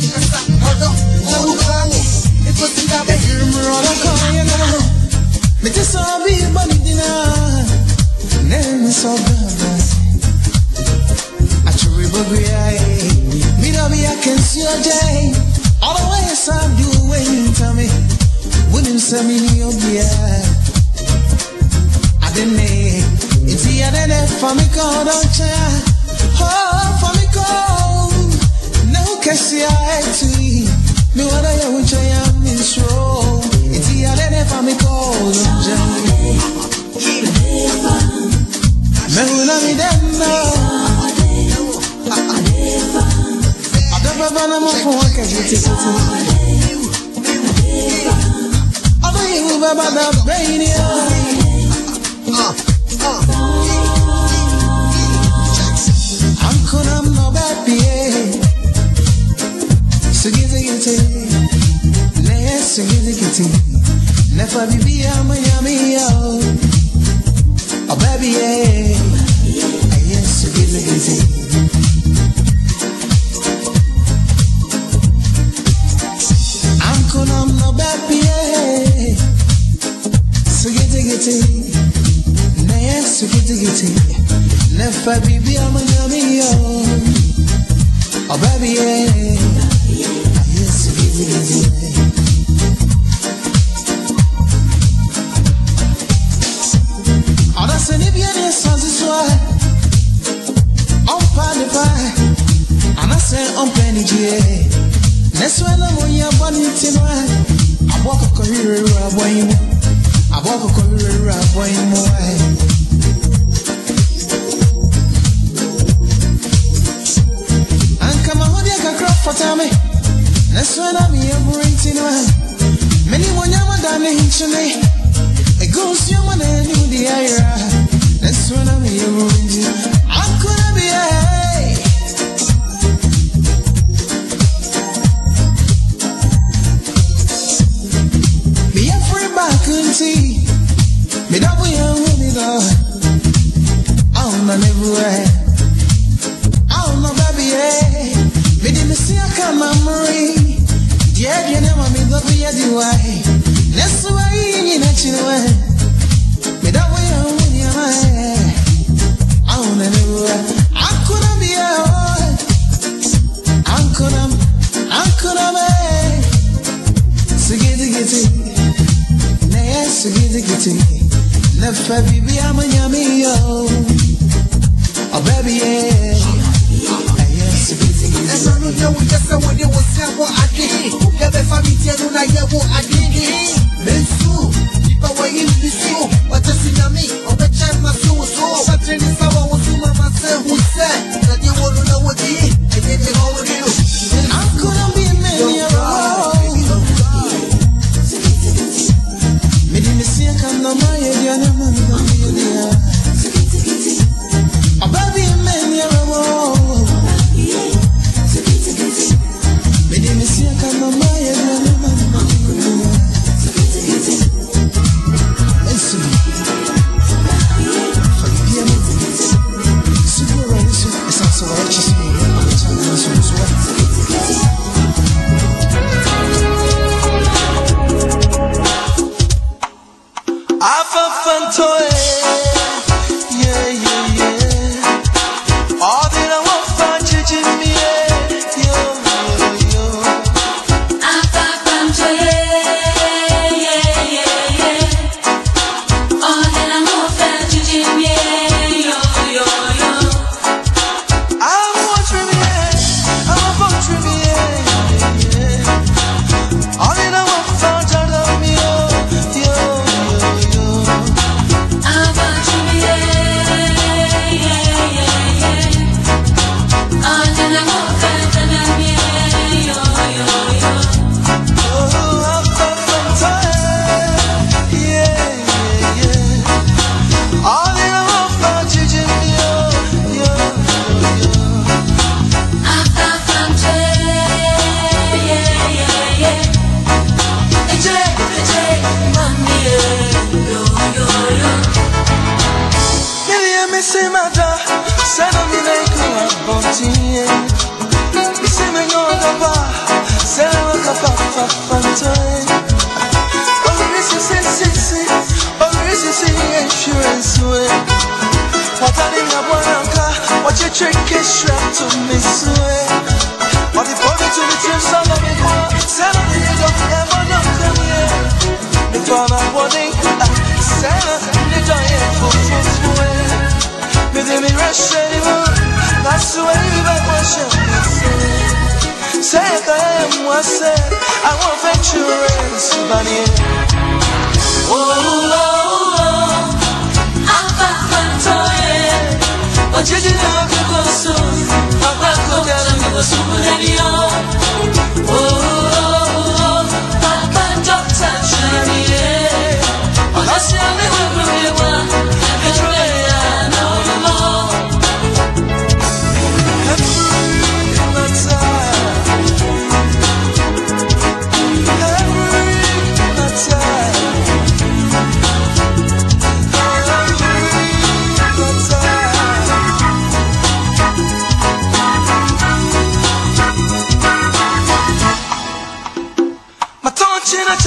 ọ̀dọ́ lọ́wọ́ kan wò. Èkó ti dábẹ́ ìrìnrìn ọ̀dọ́ kan. Mi ti sọ bí bọ́ọ̀lù dínà, nẹ́ẹ̀mí sọ bàbá. Àtúwé gbogbo yá ẹ̀, mi dàbí akẹ́sí ọjà ẹ̀, ọ̀rọ̀ wẹ̀yẹ sáà bí owó ẹ̀yìn tàmí women send me your beer. I didn't need it's the other for me, God, don't ya? Oh, for me, go. No, Cassia, I see. Me, what I am, which I am in slow. It's the other for me, God, don't ya? Me, who love me, then, no. I don't know what I'm going to do. I'm no baby. Sigiti giti, ne sigiti giti. Nefa bibi ama yami yo. Oh baby, yeah. Yes, sigiti giti. Nefa bibi ama yami yo. Oh baby, yeah. Shine.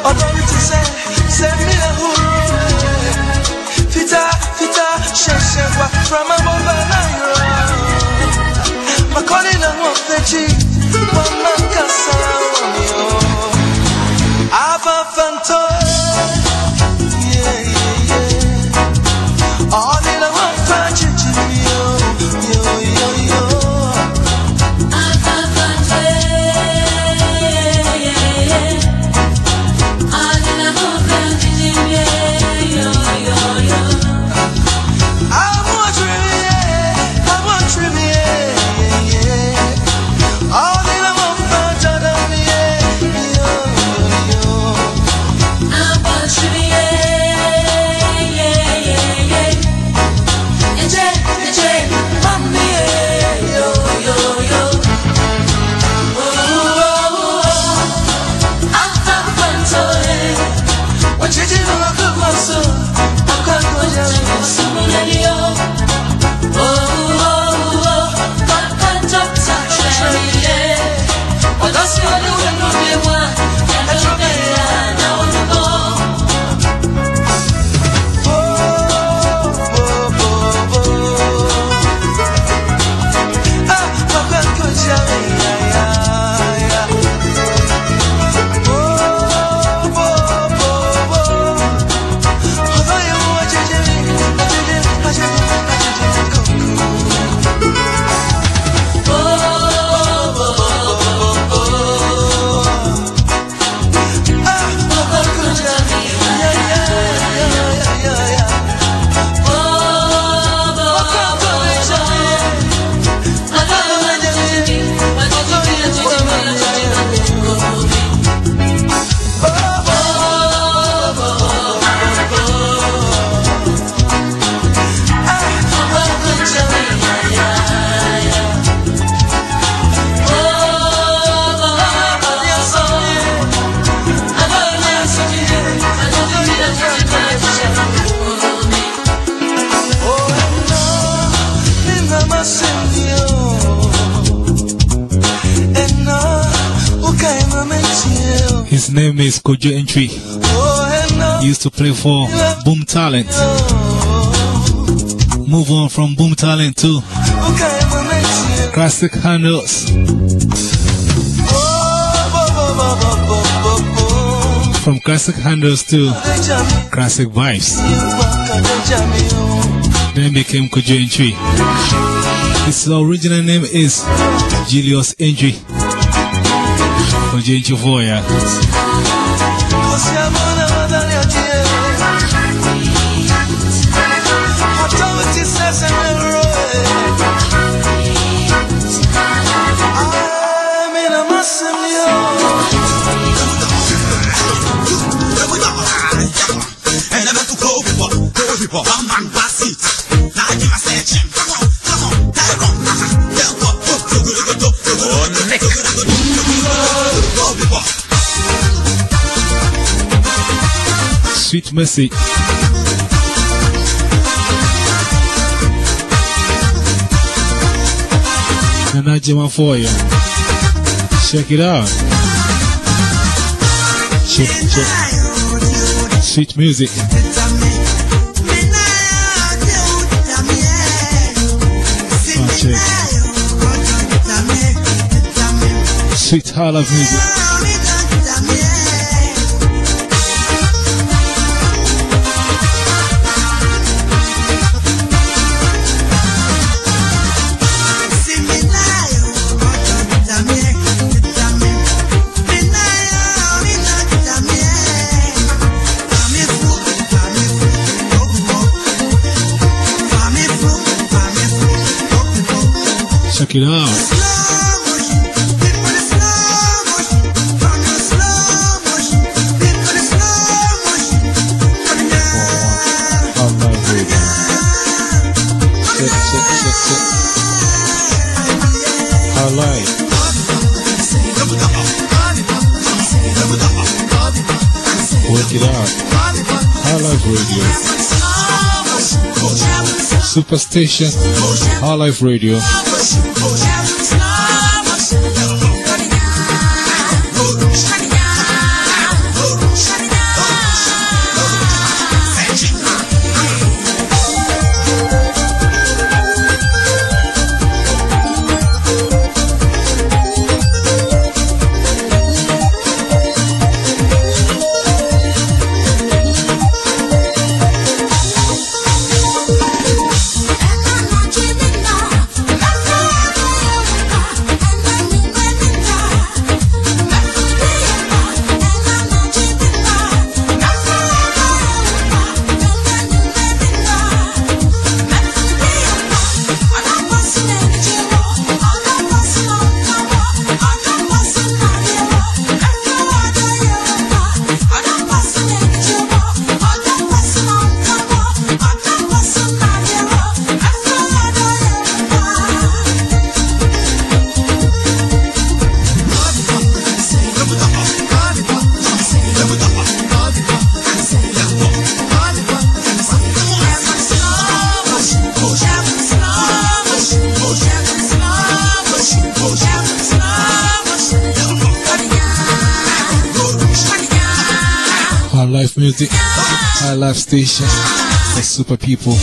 Oh, I from a bomba na yoro. Makoni na mwafechi, mama kasa wamio. Ava fanto, name is Kojo Entry. He used to play for Boom Talent. Move on from Boom Talent to Classic Handles. From Classic Handles to Classic Vibes. Then became Kojo Entry. His original name is Julius Entry. Kojo Entry Voya. Mercy. Nana Jema for you. Check it out. Check, check. Sweet music. Check. Sweet love music. Check it out. Superstation. High Life Radio. Life Station. For super people.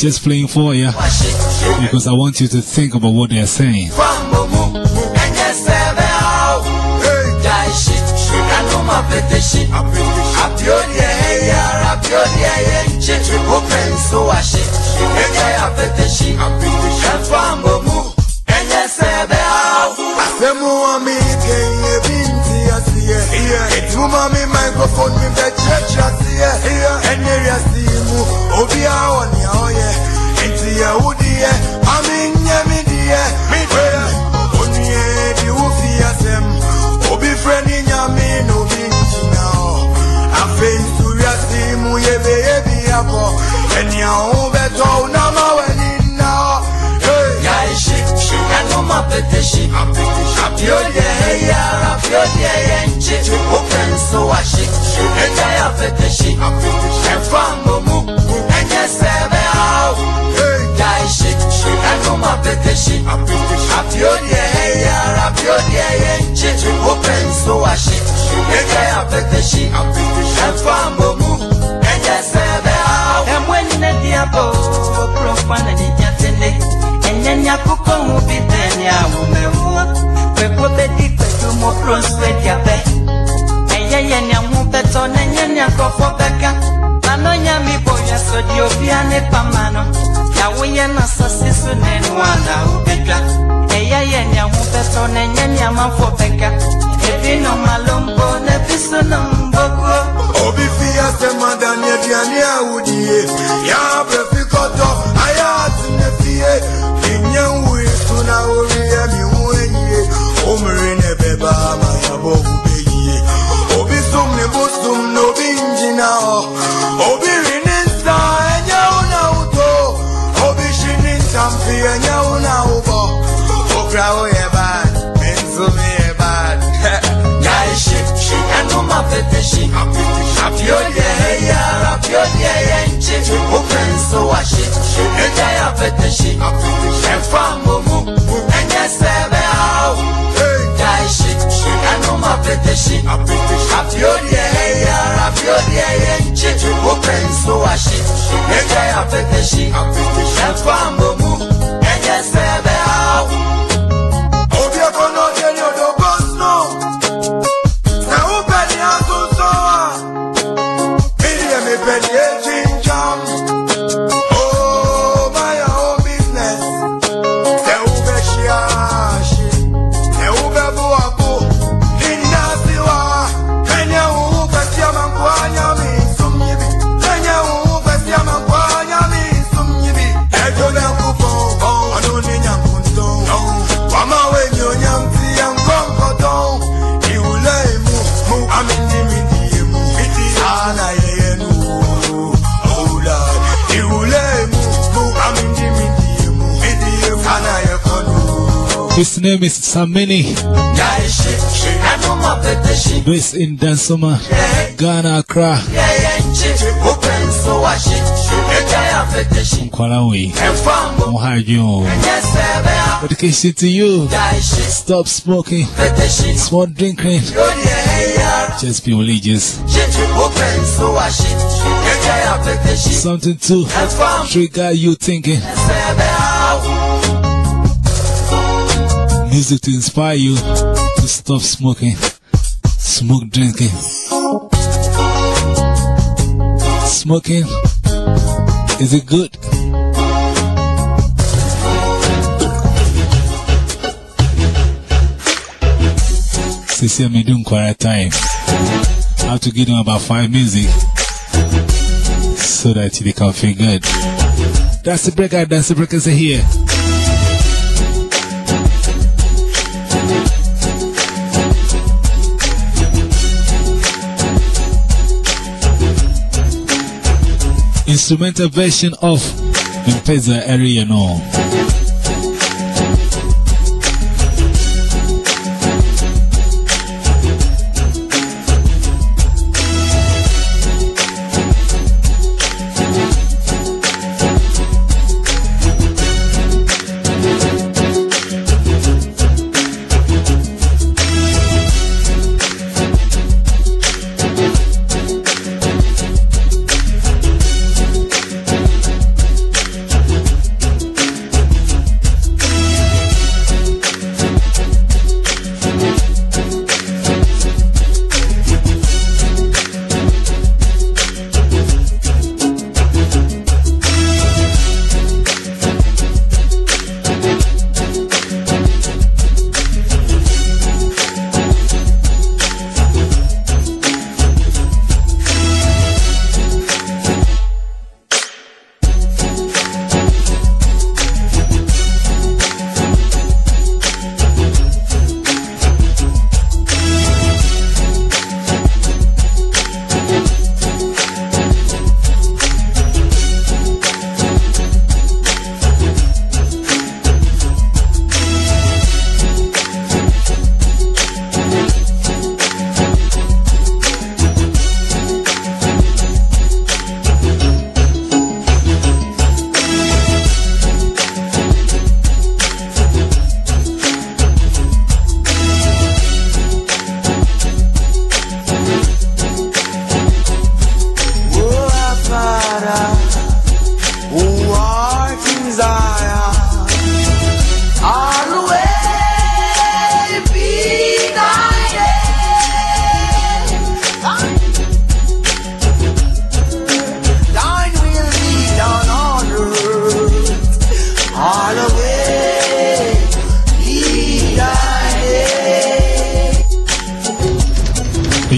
Just playing for you because I want you to think about what they're saying. Shit, ẹnu ma pété shit. Àbíọ́dé ẹ̀yà, àbíọ́dé ẹ̀yẹ na wudie aminye mi die mi fe onye di wufi asem obi fre ni nyame no bi na afe suri asimu yebe yebi akọ from application. Apioni eya, apioni eya nche. Open so ashi. Eka application. Enfa momu. Enye sebe awo. Emweni ne diabo. Oprofa na di jatene. Enye nyakuko mubite ni awo mewa. Pepo bedi petu mo prosper diabe. Enye ye nyamu beto. Enye nyakofo beka. Ano nyami boya so di obiane pamano na woyɛ n'asase so na eya na wobɛdwa ɛyɛ yɛ nea ho bɛtɔ na ɛnyɛ neamafo bɛka. Ebi no malombo na bi so no mboguo obi fi asɛm adane aduane a wodie yɛabrɛ fi kɔtɔ ayɛ atene fie finyɛ nwue so na woreyɛ me ho ayie womere ne bɛbaa ma yɛbɔ wo bɛyie obi sum ne bosom na obi ngyina hɔ teteshi Rapioje heya, rapioje yenche Ukrenso washi, eja ya feteshi Enfa mumu, enye sebe au Jaishi, enuma feteshi Rapioje heya, rapioje yenche Ukrenso washi, eja ya feteshi Enfa mumu, His name is Samini, based in Dansoma, Ghana, Accra. Kwalawi, áwò. Dedication to you. Stop smoking, small drinking, just be religious. Something to trigger you thinking. Music to inspire you to stop smoking, smoke drinking. Smoking, is it good? Sisi I'm doing quiet time. I have to give them about five music so that they can feel good. That's the breaker, that's the breakers are here. Instrumental version of Mpeza Area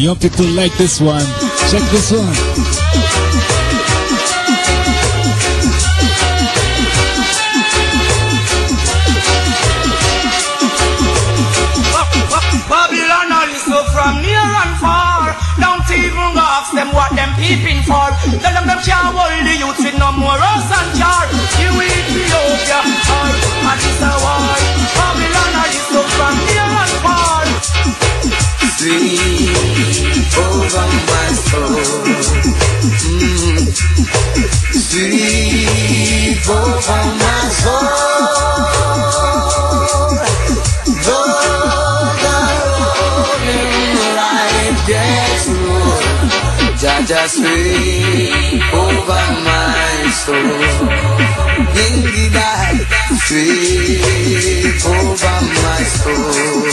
young people like this one. Check this one. Babylon is so from near and far. Don't even ask them what them peeping for. Tell them them can't hold the youth with no more us and jar. You Ethiopia, or Addis war. Babylon all is so from near and far. Sleep over my soul. Mm. Over my soul. Though over my soul. In the night, sleep over my soul.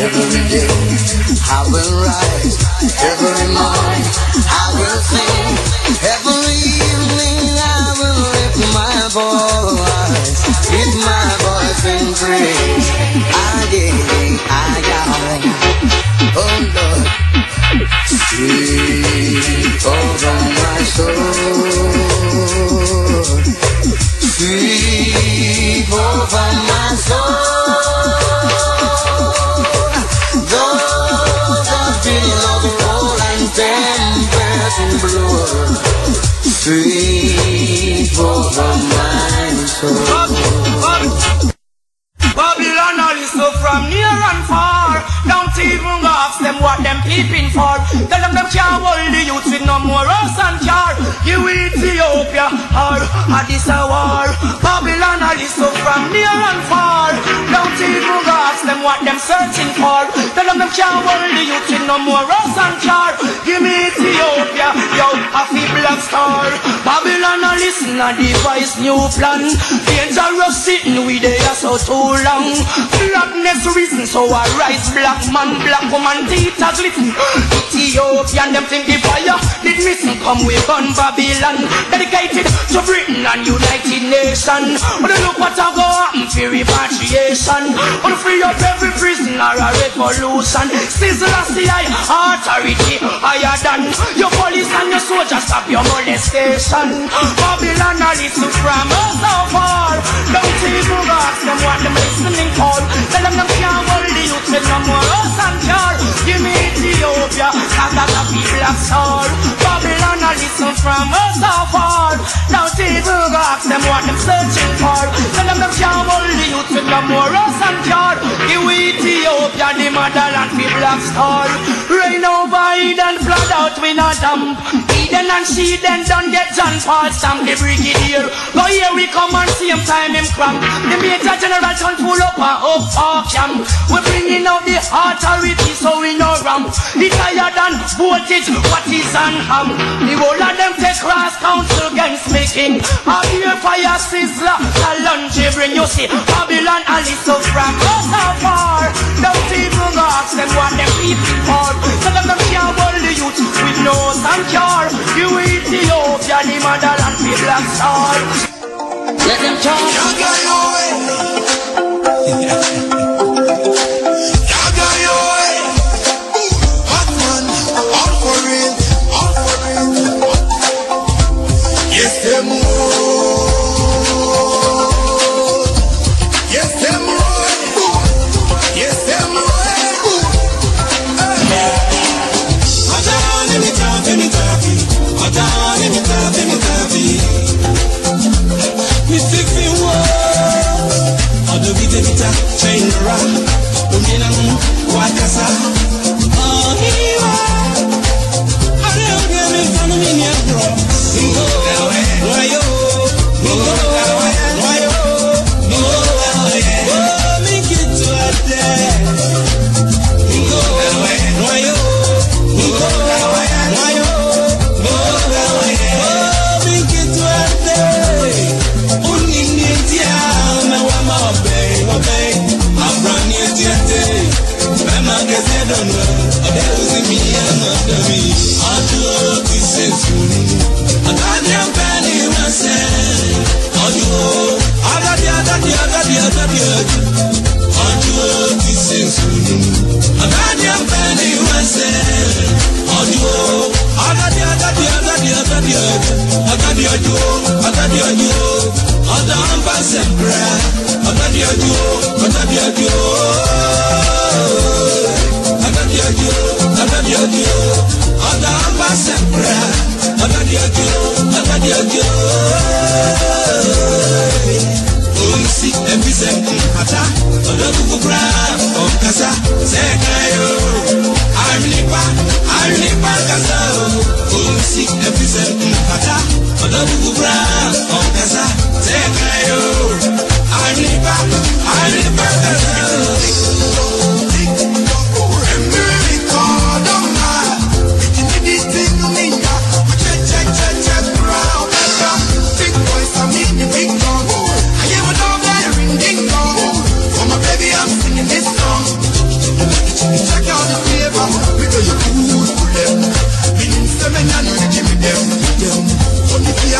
Every day I will rise, every morning I will sing, every evening I will lift my voice, lift my voice in praise. Again, again, oh Lord, sleep over my soul, sleep over what for. Tell them them can't hold the youth with no more us and jar. You Ethiopia or Addis war. Babylon is so from near and far. Don't even ask them what them searching for. Tell them them can't hold the youth with no more us and jar. Give me Ethiopia, yo, a black star. Babylon all listen and devise new plan. Dangerous sitting we there so too long. Blackness reason so I rise black man, black woman, teeth are glisten. Ethiopian them think the fire did missing come we gun Babylon. Dedicated to Britain and United Nation. But look what I go happen for repatriation. But free up every prisoner a revolution. Sizzle as the eye, authority higher than your police and your soldiers stop your molestation. Babylon a listen from us so far. Don't even ask them what them listening for. Tell them them can't youth with no more us and jar. Give me Ethiopia, cause that's a people of soul. Babylon a listen from us so far. Don't even ask them what them searching for. Tell them them can't hold the youth with no more us and jar. Give Ethiopia the motherland people of star. Rain over Eden, flood out we not dump. Eden and she then done get John Paul Sam the brigadier. Go here we come and same time him cramp. The major general turn pull up and up our camp. We bringing out the authority so we no ramp. It's higher than voltage, what is on ham. The whole of them take cross council against making. A beer fire sizzler, a lunch bring you see. Babylon and so from us so far. Don't even ask them what them people for. Tell them them can't the youth with no and cure. You Ethiopia, the motherland, the black star. Let them talk. casa. say, on you. Agadi, agadi, agadi, agadi, agadi, ojo, agadi, ojo. Ọ̀dà ń bá sẹ̀mbrẹ̀, agadi, ojo, agadi, ojo. Agadi, ojo, agadi, ojo. Ọ̀dà ń bá sẹ̀mbrẹ̀, agadi, ojo, agadi, ojo owusi efisɛ nkata ɔdɔkuku kura ɔnkasa sɛka yo awinipa awinipa nkasa o owusi efisɛ nkata ɔdɔkuku kura ɔnkasa sɛka yo awinipa awinipa nkasa o.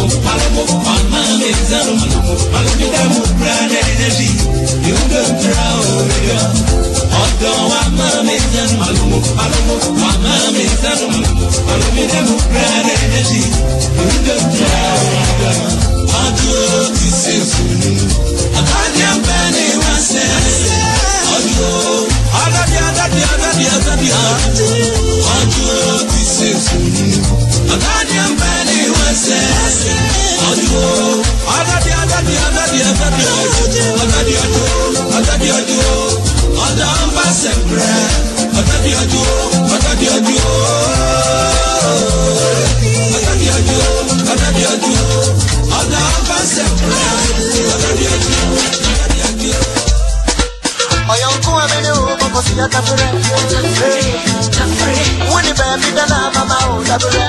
malamu malamu mama mezaro damu brada energy yunga brao yo ọdọ wa ma damu brada energy yunga brao yo ọdọ ti se funu akadi abẹni wa sẹ ọdọ ọdọ di. ọ̀dàdì ọdún ọ̀dàdì ọdún ọ̀dà ń bá sẹ̀pẹ̀rẹ̀ ọ̀dàdì ọdún ọ̀dàdì ọdún ọ̀dàdì ọdún ọ̀dàdì ọdún ọ̀dà ń bá sẹ̀pẹ̀rẹ̀ ọ̀dàdì ọdún ọ̀dàdì ọdún. ọ̀yọ̀nkún abẹ́rẹ́ o kọ̀kọ́ sí yàtọ̀ fúnra wọ́n ní bẹ́ẹ̀ bí dáná màmá ò dábẹ́rẹ́.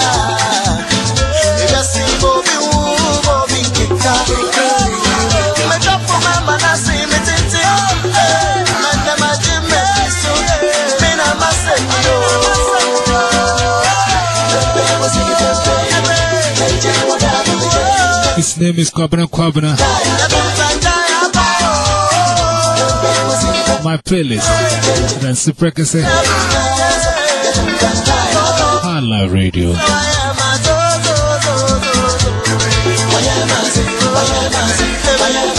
name is Kwabena Kwabena. My playlist. Nancy Prekese. Hala Radio. Hala Radio.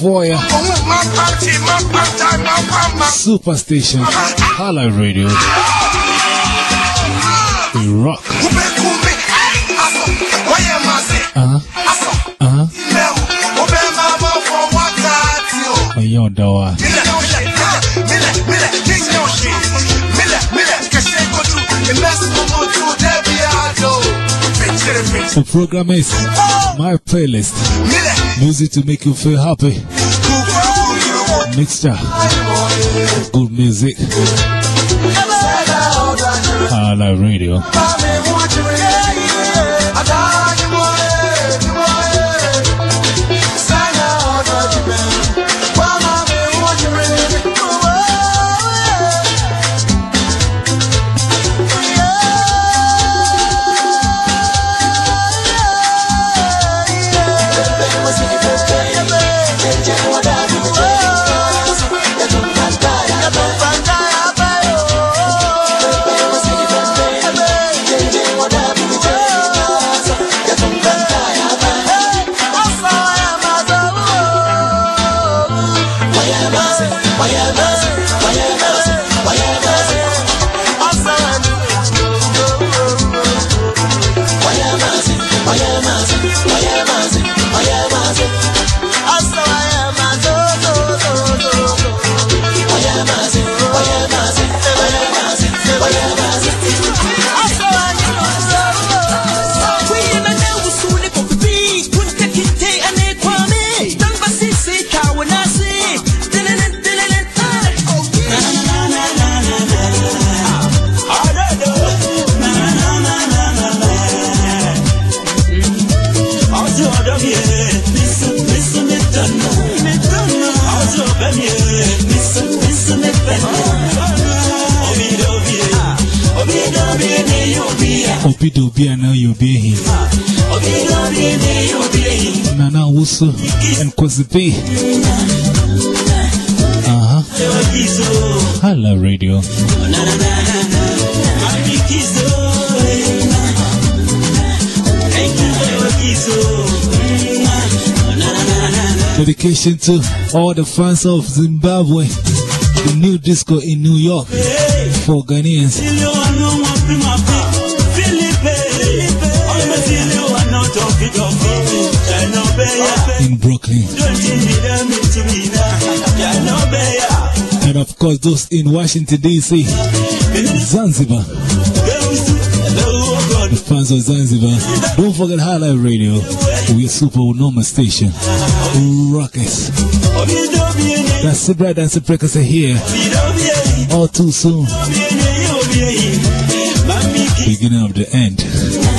Warrior. Superstation. High Life Radio. We rock. Uh-huh. Uh-huh. Ayo dawa. The program is my playlist. Music to make you feel happy. Mixture. of Good music. High Life Radio. Kwazibi. Uh huh. Hala Radio. Dedication to all the fans of Zimbabwe, the new disco in New York for Ghanaians. In Brooklyn. And of course, those in Washington, D.C., Zanzibar. The fans of Zanzibar. Don't forget High Life Radio. We're Super Normal Station. Rockets. That's right? That's the breakers are here. All too soon. Beginning of the end.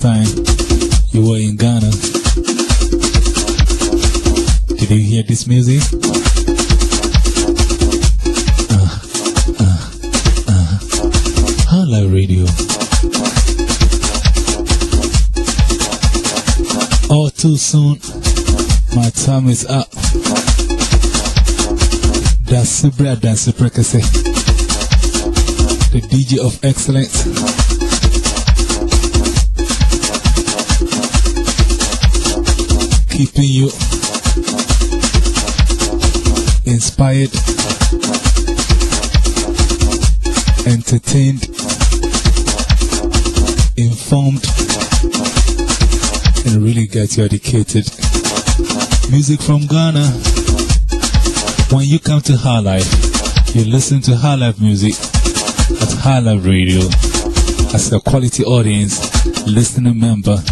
time you were in Ghana. Did you hear this music? Uh, uh, uh. uh. Radio. All too soon, my time is up. That's Sibra Dance the DJ of Excellence. keeping you inspired, entertained, informed, and really get you educated. Music from Ghana. When you come to High Life, you listen to High Life music at High Life Radio as a quality audience, listening member.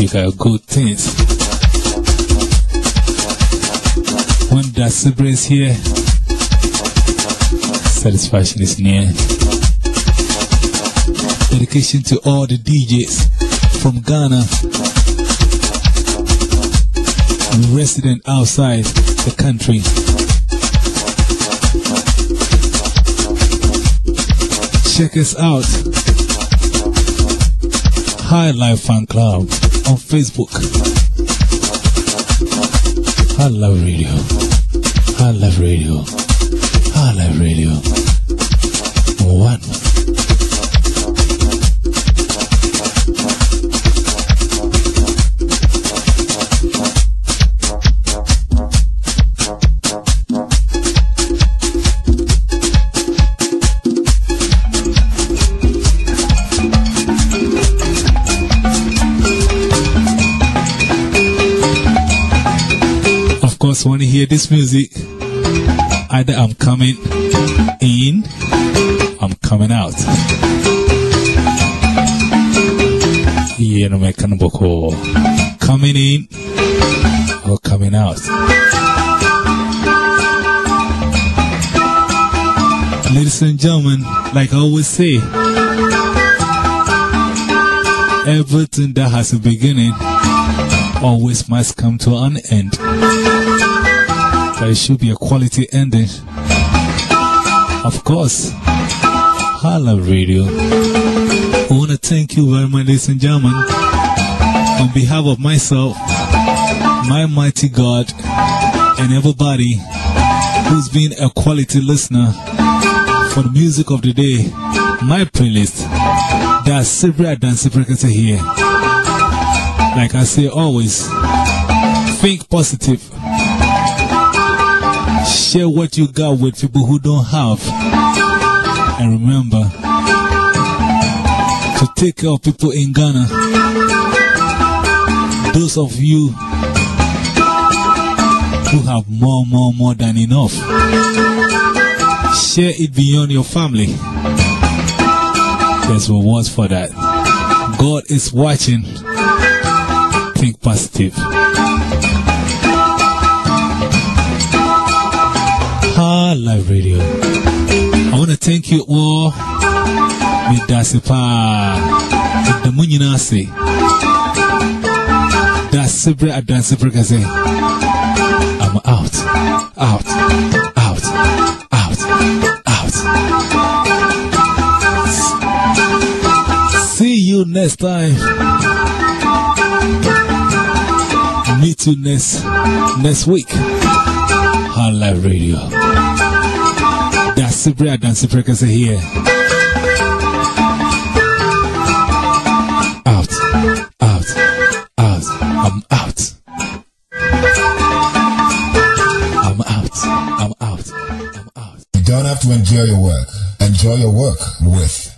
You got good things. When that Sibra is here, satisfaction is near. Dedication to all the DJs from Ghana, resident outside the country. Check us out. High Life Fan Club on Facebook. High Life Radio. High Life Radio. High Life Radio. One. Course, when you hear this music, either I'm coming in, I'm coming out. Yeah, no me can boko. Coming in or coming out. Ladies and gentlemen, like I always say, everything that has a beginning always must come to an end. It should be a quality ending. Of course, Hala Radio. I want to thank you very much, ladies and gentlemen. On behalf of myself, my mighty God, and everybody who's been a quality listener for the music of the day, my playlist, that's Sibra Dance Sibra here. Like I say always, think positive. Share what you got with people who don't have. And remember to take care of people in Ghana. Those of you who have more, more, more than enough. Share it beyond your family. There's rewards for that. God is watching. Think positive. Live Radio. I want to thank you all. With Dasipa. With the Sibra at Dansibra Gaze. I'm out. Out. Out. Out. Out. See you next time. Meet you next next week. High Life Radio. That's Sibra Dance Frequency here. Out, out, out. I'm out. I'm out. I'm out. You don't have to enjoy your work. Enjoy your work with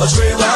ochre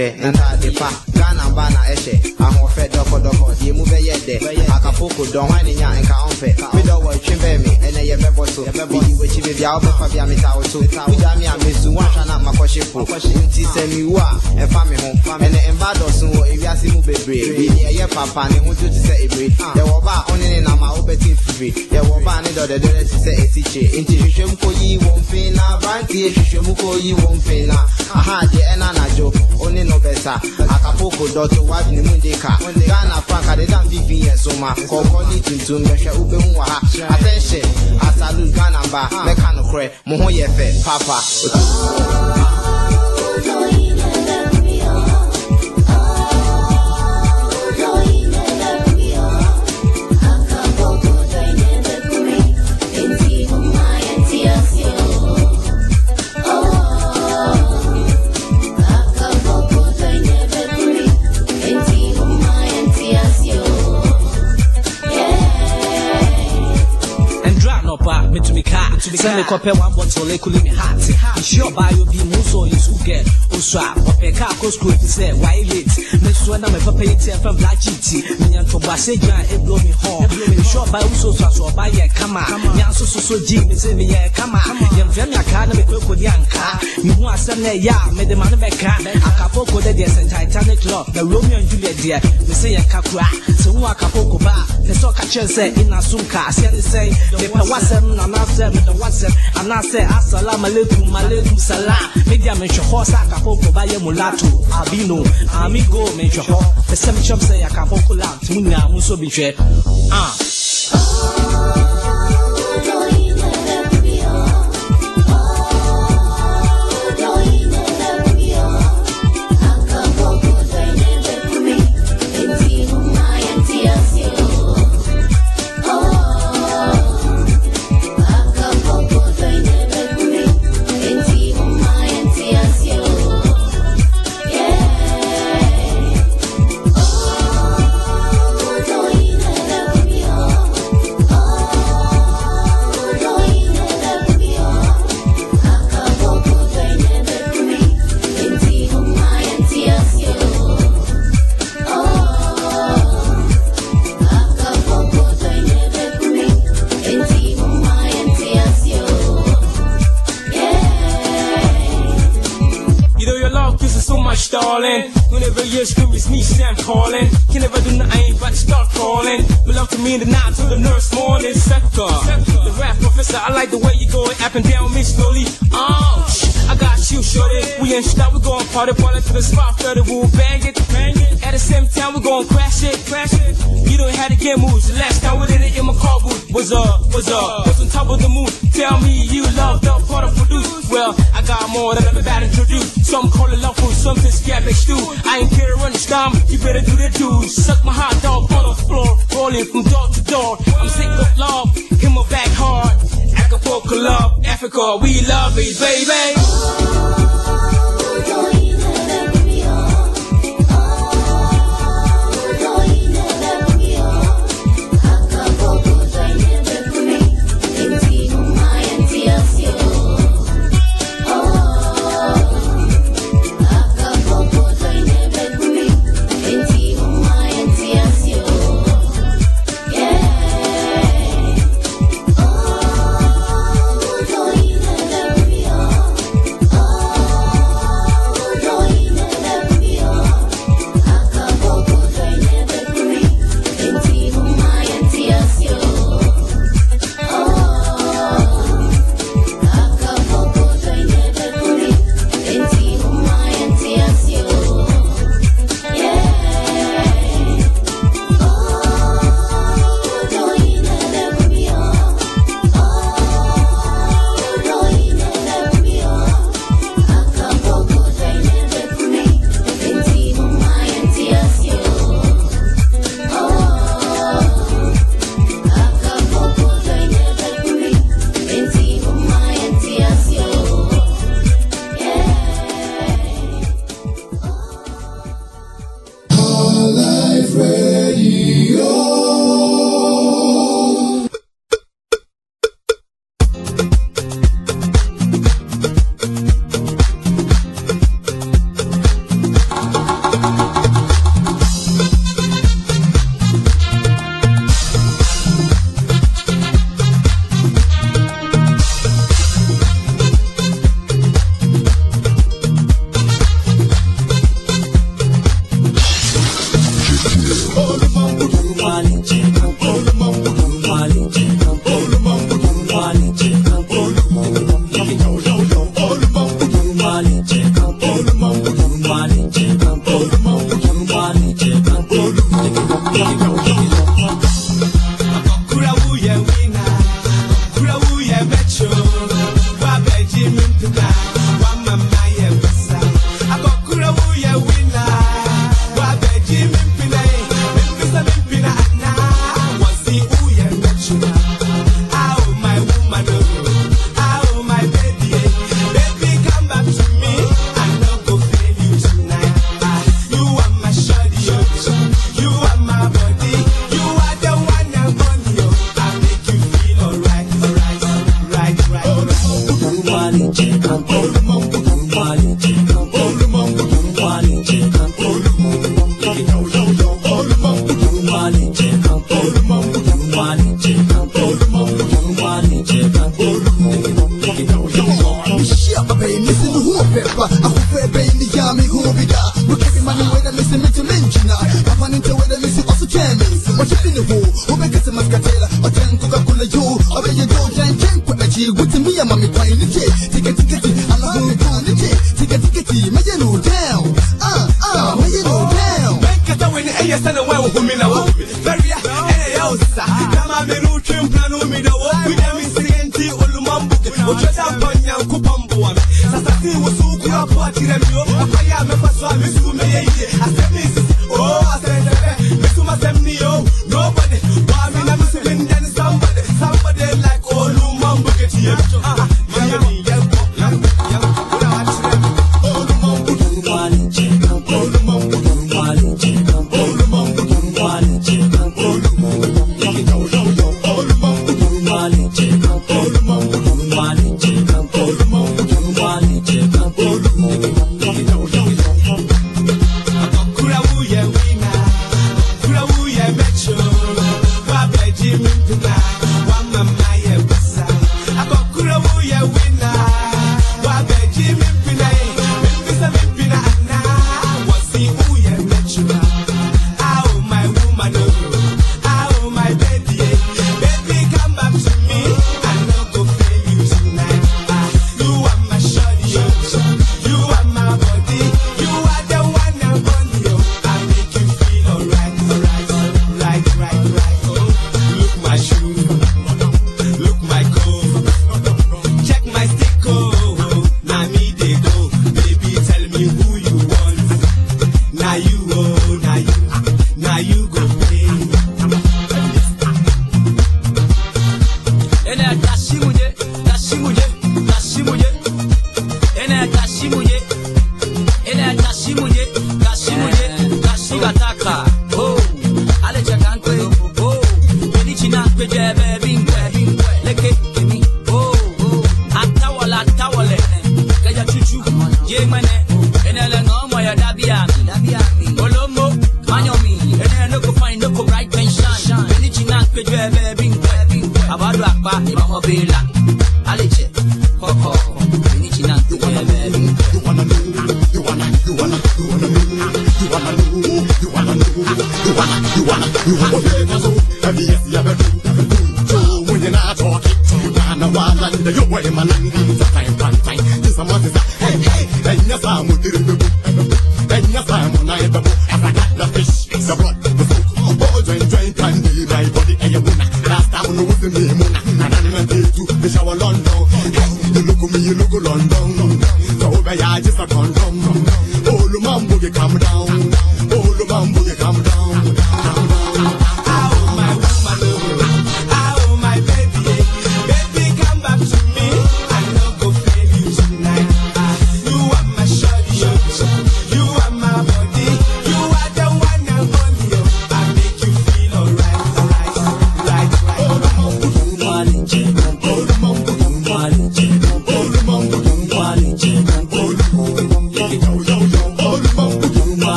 ani na monhwɛ ntade pa ghana ba na ɛhyɛ ahoɔfɛ dɔkɔdɔkɔ deɛ mu bɛyɛ dɛ akafoko dɔn hwan ne nya nka ɔmpɛ medɔ wɔ twe bɛɛ me ɛnɛ yɛbɛbɔ so. Bidi wakyi bebia wobɛfa bia meta wo to wogya me a mesu woanhwa na makɔhye po nti sɛ mewu a ɛfa me ho ɛnɛ mba dɔso wɔ ewiase mu bebree bi ne ɛyɛ papa ne ho to te sɛ ebire yɛwɔ ba a ɔne ne nam a wobɛte mfifiri yɛwɔ ba ne dɔdɛdɛrɛ te sɛ ɛsikyire nti hwehwɛm kɔyi wɔ mfen na aberanteɛ hwehwɛmu kɔyi wɔ mfen na aha deɛ Manchester Acapulco dɔtɔ wabi ni mun ka Ghana fan ka de dan so ma. Kɔkɔ ni tuntun mɛhwɛ ube hu wa ha. Attention asalu Ghana ba mɛka no korɛ mo ho yɛ papa. send a copper one bottle, like me hot. Sure, buy your be muso, you so get. Oswa, copper car, cause good, say, why late? Next one, I'm a papa, it's a from black GT. Million to Baseja, it blow me home. Sure, buy Uso, so buy a kama. Yanso, so so jig, me say, me a kama. Yam Jamia can, I'm a cook with Yanka. Ya, made the man of a car. Acapulco, the Titanic Love, the Romeo and Juliet, dear. Me say, Kakura, so Acapulco bar sɛ ɔka kyerɛ sɛ ina so nka aseɛ ne sɛn mepɛ wasɛm na anaasɛ medɛ wasɛm anaasɛ asalam aleikum aleikum salam media menhwɛ hɔ sɛ akapoko ba yɛ mulato abino amigo menhwɛ hɔ pɛ sɛ mekyɛm sɛ yɛ akapoko lam nti mu nyinaa mu nso bi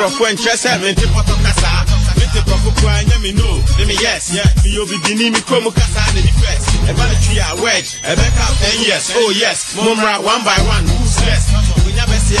nkurɔfoɔ nkyerɛ sɛ mente pɔtɔ kasa. Mente nkurɔfo koraa nyɛ me no ne me yes. Meyɛ obibini me kurom kasa ne ne fɛs ɛba ne twi a wed ɛbɛka ten oh yes. Mommra one by one who's less onya bɛseɛ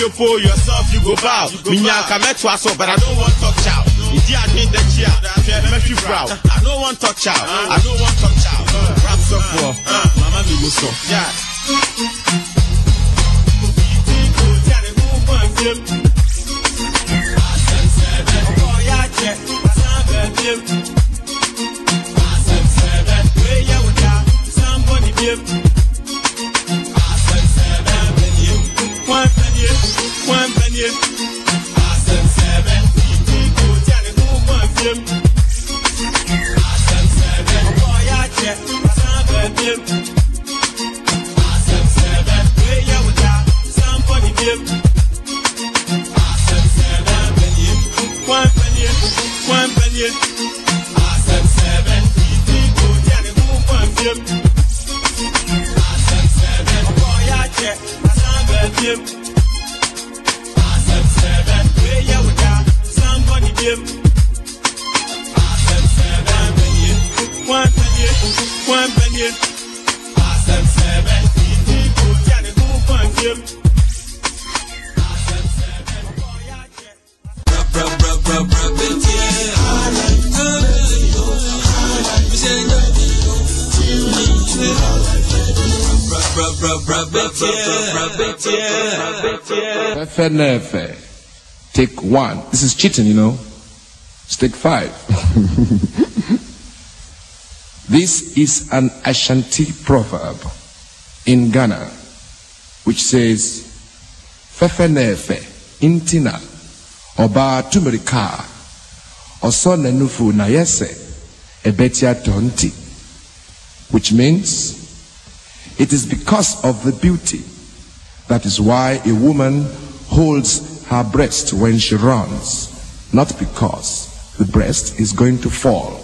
yo po yourself you go bow. Menya ka mɛtoa so but I don't want talk chow Ìdí àdín dẹ́kí à, hwɛ mɛhwi brow. I don't want talk chow, I don't want talk chow. Rap sɔfoɔ, uh, mama mi mu sɔ. Fefe Take one. This is cheating, you know. Take five. *laughs* this is an Ashanti proverb in Ghana which says, Fefe nefe intina oba tumerika oso nenufu na yese ebetia tonti which means it is because of the beauty that is why a woman holds her breast when she runs, not because the breast is going to fall.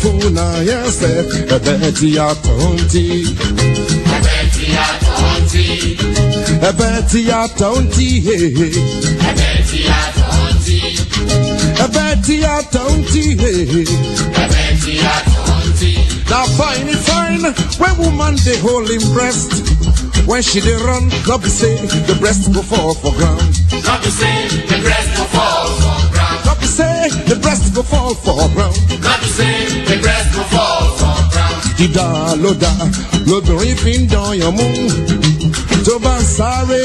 funa yase Ebe ti ya tonti. Ebe ti ya tonti. Ebe ti ya tonti Ebe ti ya tonti. Ebe ya tonti Ebe ti ya tonti. Now fine fine. When woman dey hold him breast. When she dey run Not be say the breast go fall for ground. Not be say the breast go fall for ground. Not be say the breast go fall for ground. Not say Dídá ló dá lóbìnrin fi ń dán yàn mú. Tó bá ń sáré,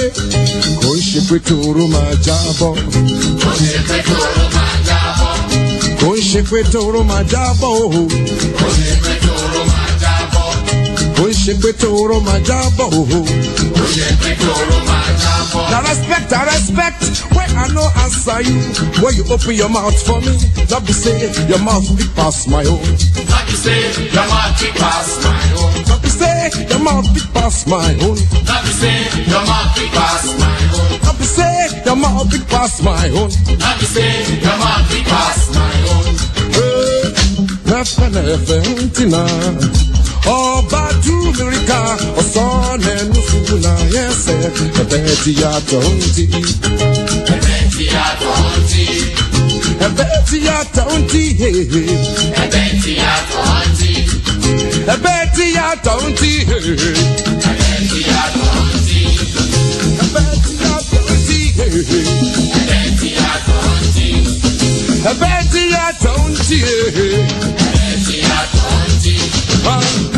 kò ń ṣe pé tòró máa jábọ́. Kò ṣe pé tòró máa jábọ́. Kò ń ṣe pé tòró máa jábọ́ o. Kò ṣe pé tòró máa jábọ́. Kò ń ṣe pé tòró máa jábọ́ o. Kò ṣe pé tòró máa jábọ́. Now respect, I respect I no answer you. When you open your mouth for me, not be say your mouth big pass my own. Not to say your mouth big pass my own. Not be say your mouth big pass my own. Not to say your mouth big pass my own. Not be say your mouth big pass my own. Not to say your mouth big pass my own. Nefe nefe ntina. Ọba Júmíríkà ọ̀sán ẹnu fún náà yẹn sẹ́, ẹ̀bẹ̀ a tó ń ti yàtọ̀ ntí. ẹ̀bẹ̀ ti yàtọ̀ ntí. ẹ̀bẹ̀ ti yàtọ̀ ntí. ẹ̀bẹ̀ ti yàtọ̀ ntí. ẹ̀bẹ̀ ti yàtọ̀ ntí. ẹ̀bẹ̀ ti yàtọ̀ ntí. ẹ̀bẹ̀ ti yàtọ̀ ntí. ẹ̀bẹ̀ ti yàtọ̀ ntí. ẹ̀bẹ̀ ti yàtọ̀ ntí. Ah.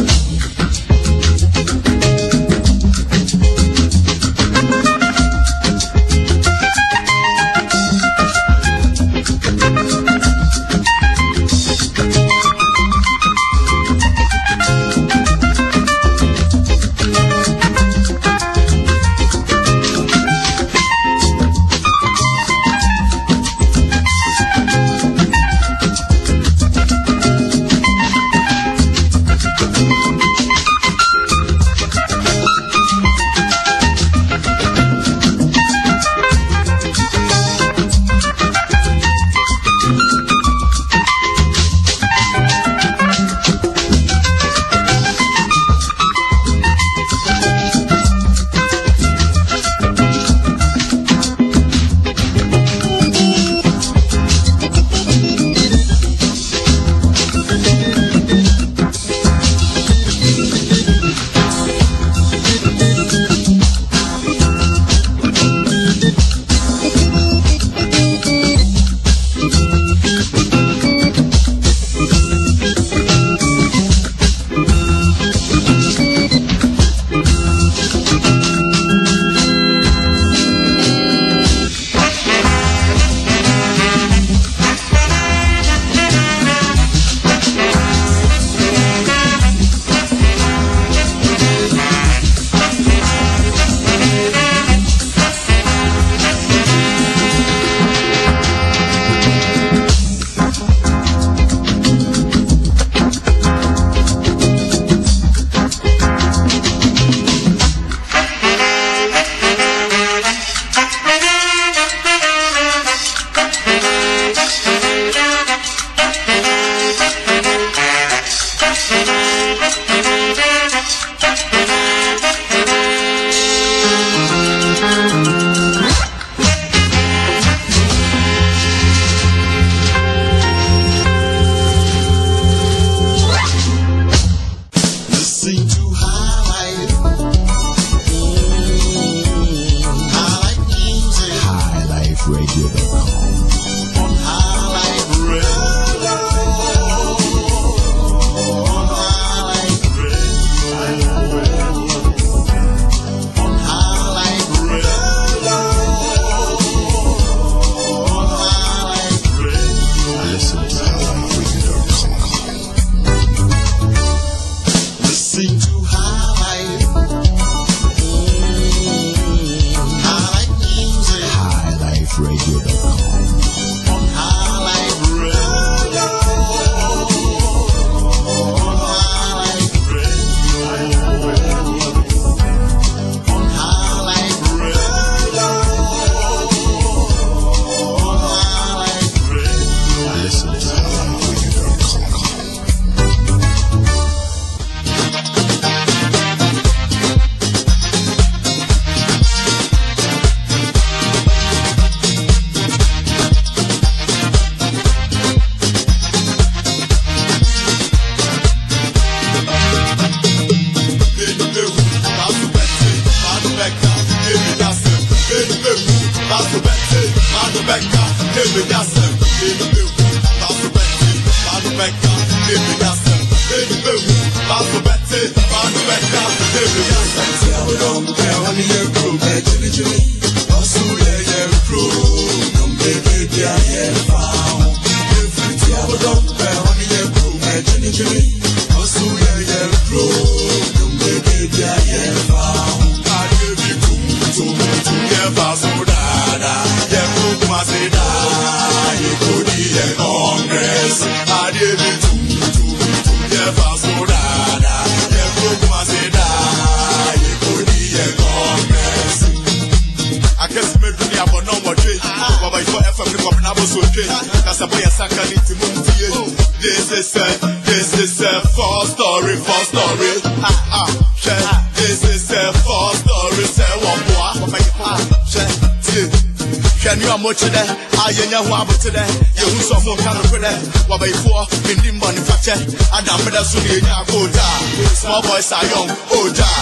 small boys are young, older.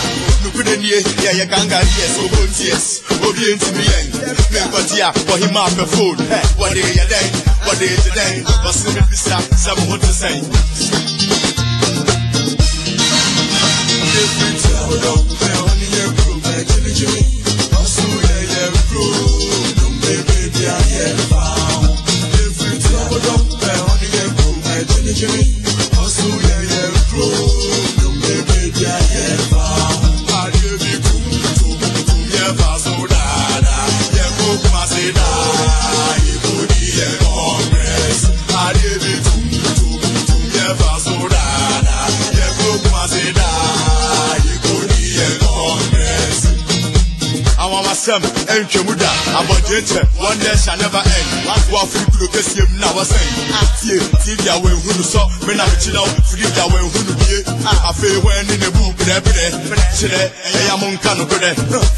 Nupide niye, yeah, yeah, ganga, yes, oh, bon, yes. Obi enti mi yen, men kwa diya, kwa hima pe phone. Wade ye den, wade ye den, kwa simi tiri a wɔn ehunu sɔ mena akyi na firiji a wɔn ehunu bie afei wɔn ani ne bu brɛbrɛ kyerɛ ɛyɛ ya mo nka no brɛ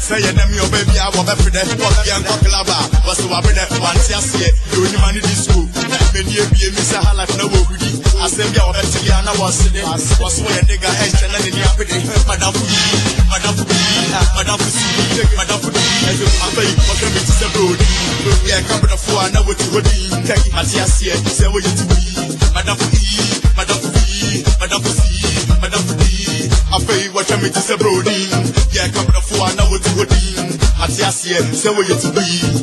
sɛ yɛ dɛm yɛ ɔbɛ bia wɔbɛ fi dɛ ɔbia nkɔ kilaba wɔsɛ wɔabe dɛ wɔante aseɛ yɛ onyima ne di sukuu na ebedie bie mi sɛ halak na wɔkudi asɛm bi a wɔbɛte yɛ ana wɔsede wɔso yɛ diga ɛnkyɛ na ne ni apede madafo yi madafo yi madafo si madafo di ɛyɛ afɛyi wɔhwɛ mi ti sɛ brodi yɛ kabra fo a na wɔti hɔ di kɛk ate aseɛ sɛ wɔyɛ ti ṣẹ́wó yẹn ti bí yìí.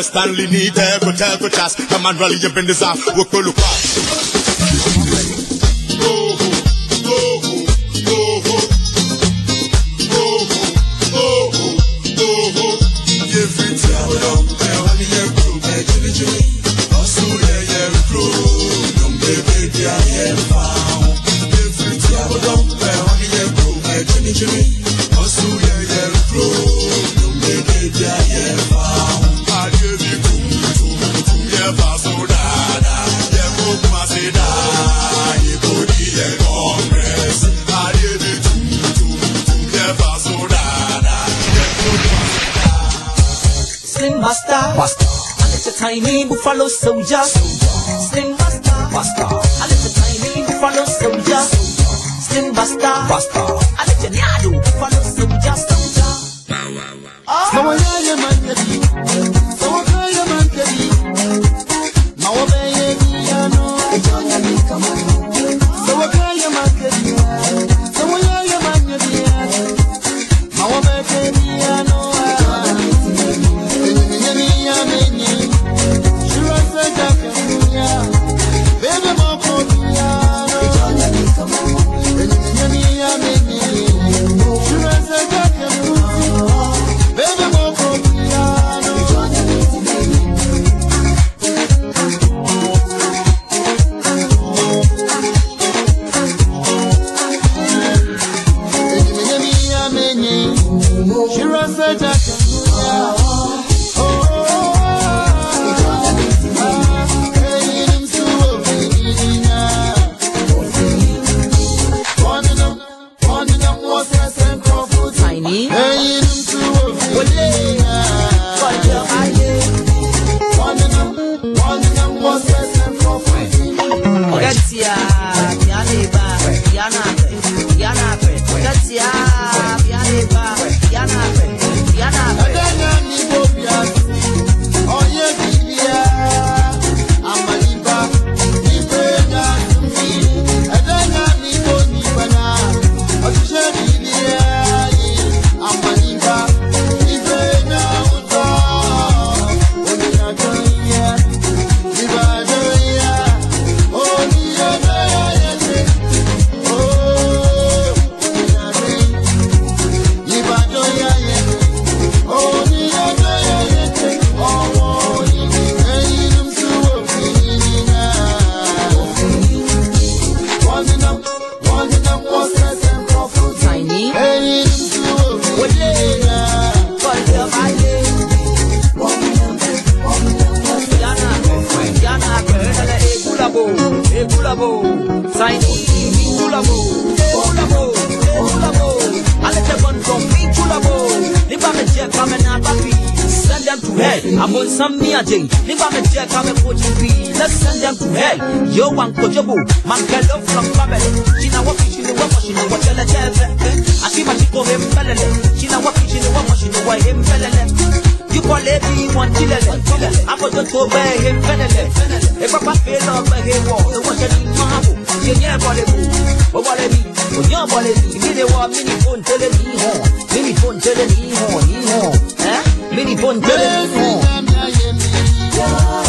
Stanley need to go tell to chas. rally up in this disaster. We're cool, noção de ação. I'm on some near Jane. Never me check, I'm a coaching. Let's send them to hell. Yo, one coachable. Man, hello from what she know what she know what tell her tell I see my chico him felele. She now what she know what she know what him felele. You call it be one chillele. I'm going to obey him felele. If I feel up by him wall, the one that you know. You never body move. Oh, body me. Oh, your body me. Mini wa mini phone tell me home. Mini phone tell me home. Ni home. Eh? Mini phone tell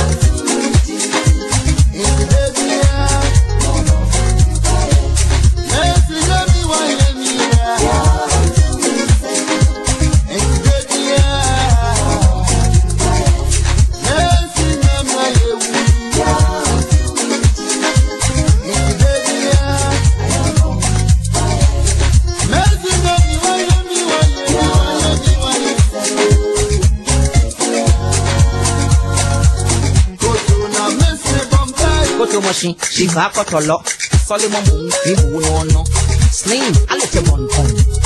me home. Koto machine, she va kotolo. Solomon we woo no no. Sling, I let you bon pon.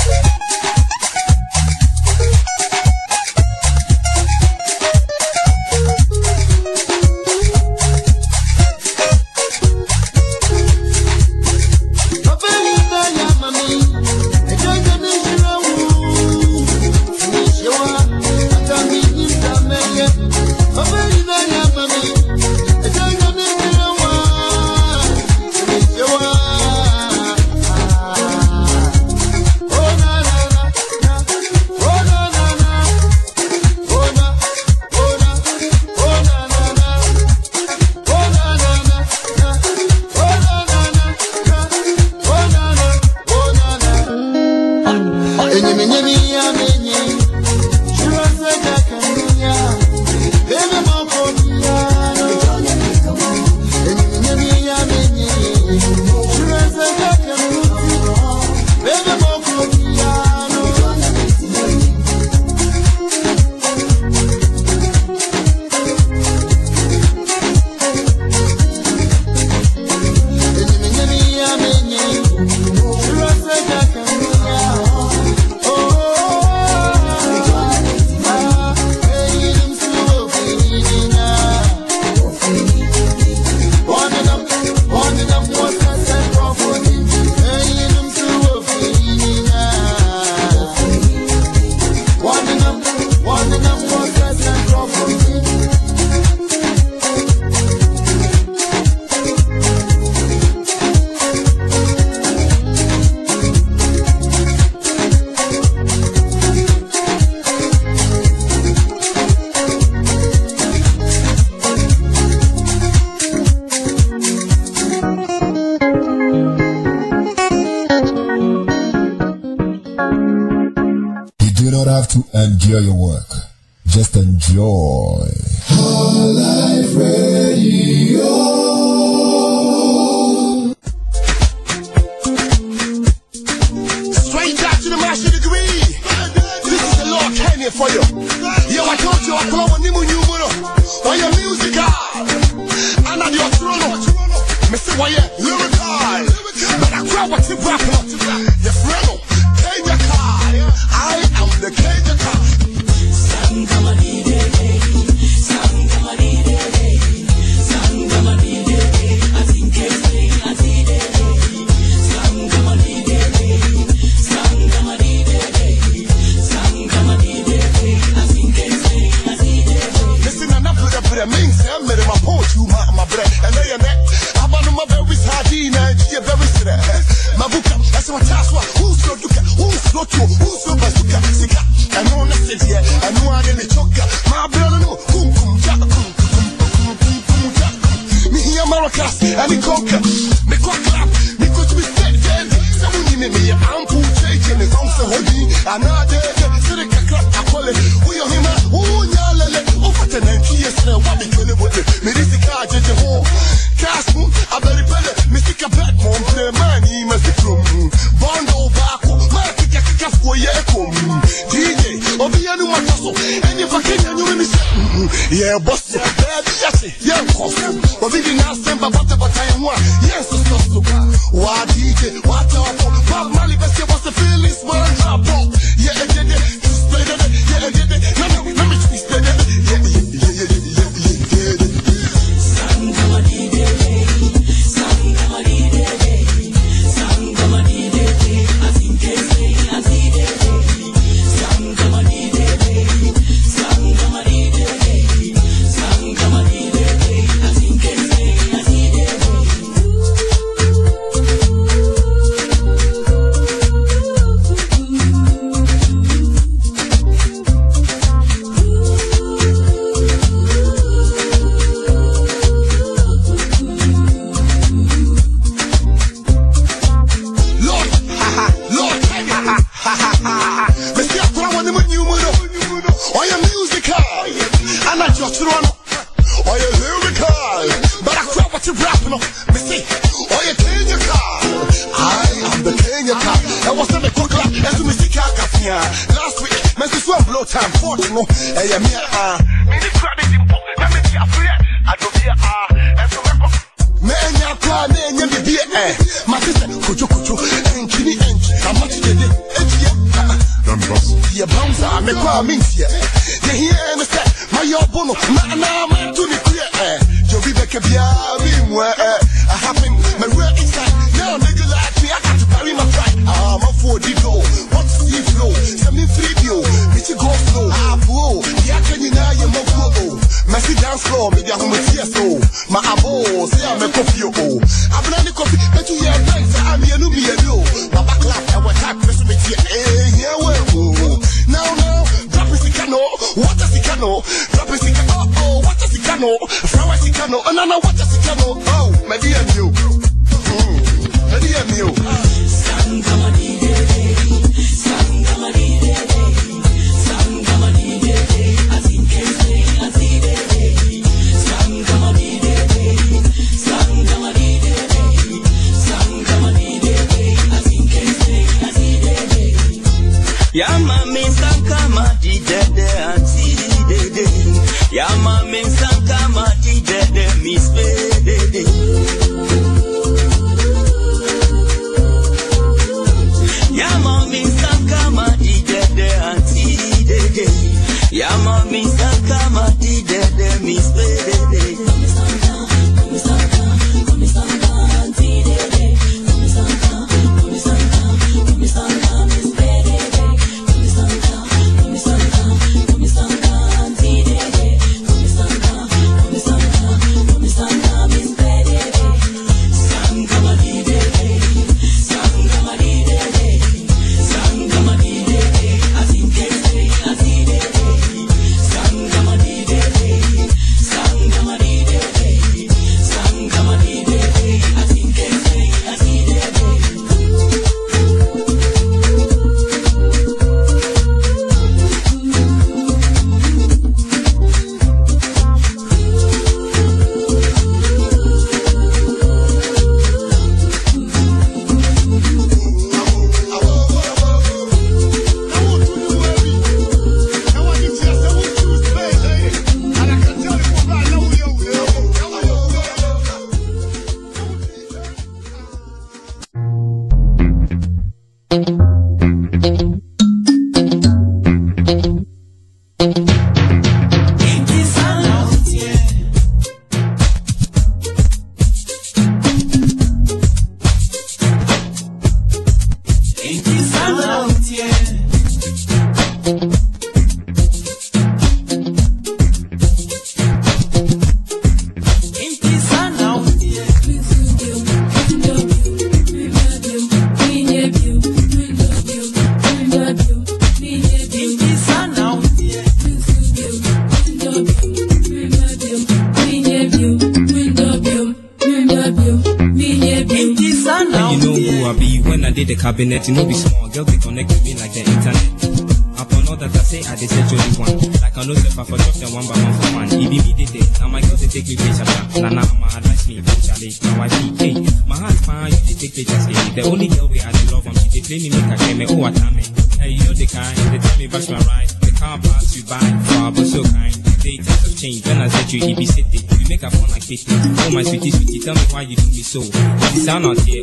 cabinet, you know be small. Girl, they connect with me like the internet. Upon all that I say, I they say Jody one. Like I know the for just one by one for one. It be me they. Now my girls they take me picture. Now now my advice me, Charlie, now. I see, Hey, my heart's fine, you they take pictures. Hey, the only girl we I love on. she they play me make a game. Oh, what damn it. Hey, you know the kind, they tell me brush my right. The car pass you by, far but so kind. They times have changed. When I said you, it be city. You make a fun like this. Oh my sweetie, sweetie, tell me why you do me so. This is not here.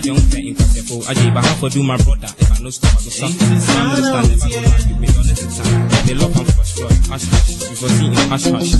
I don't care in craft for I give half for do my brother. If I know stop, I go stop. I understand, never go back. You be honest, it's time. They love and frustrate. Hash hash, you for seeing hush.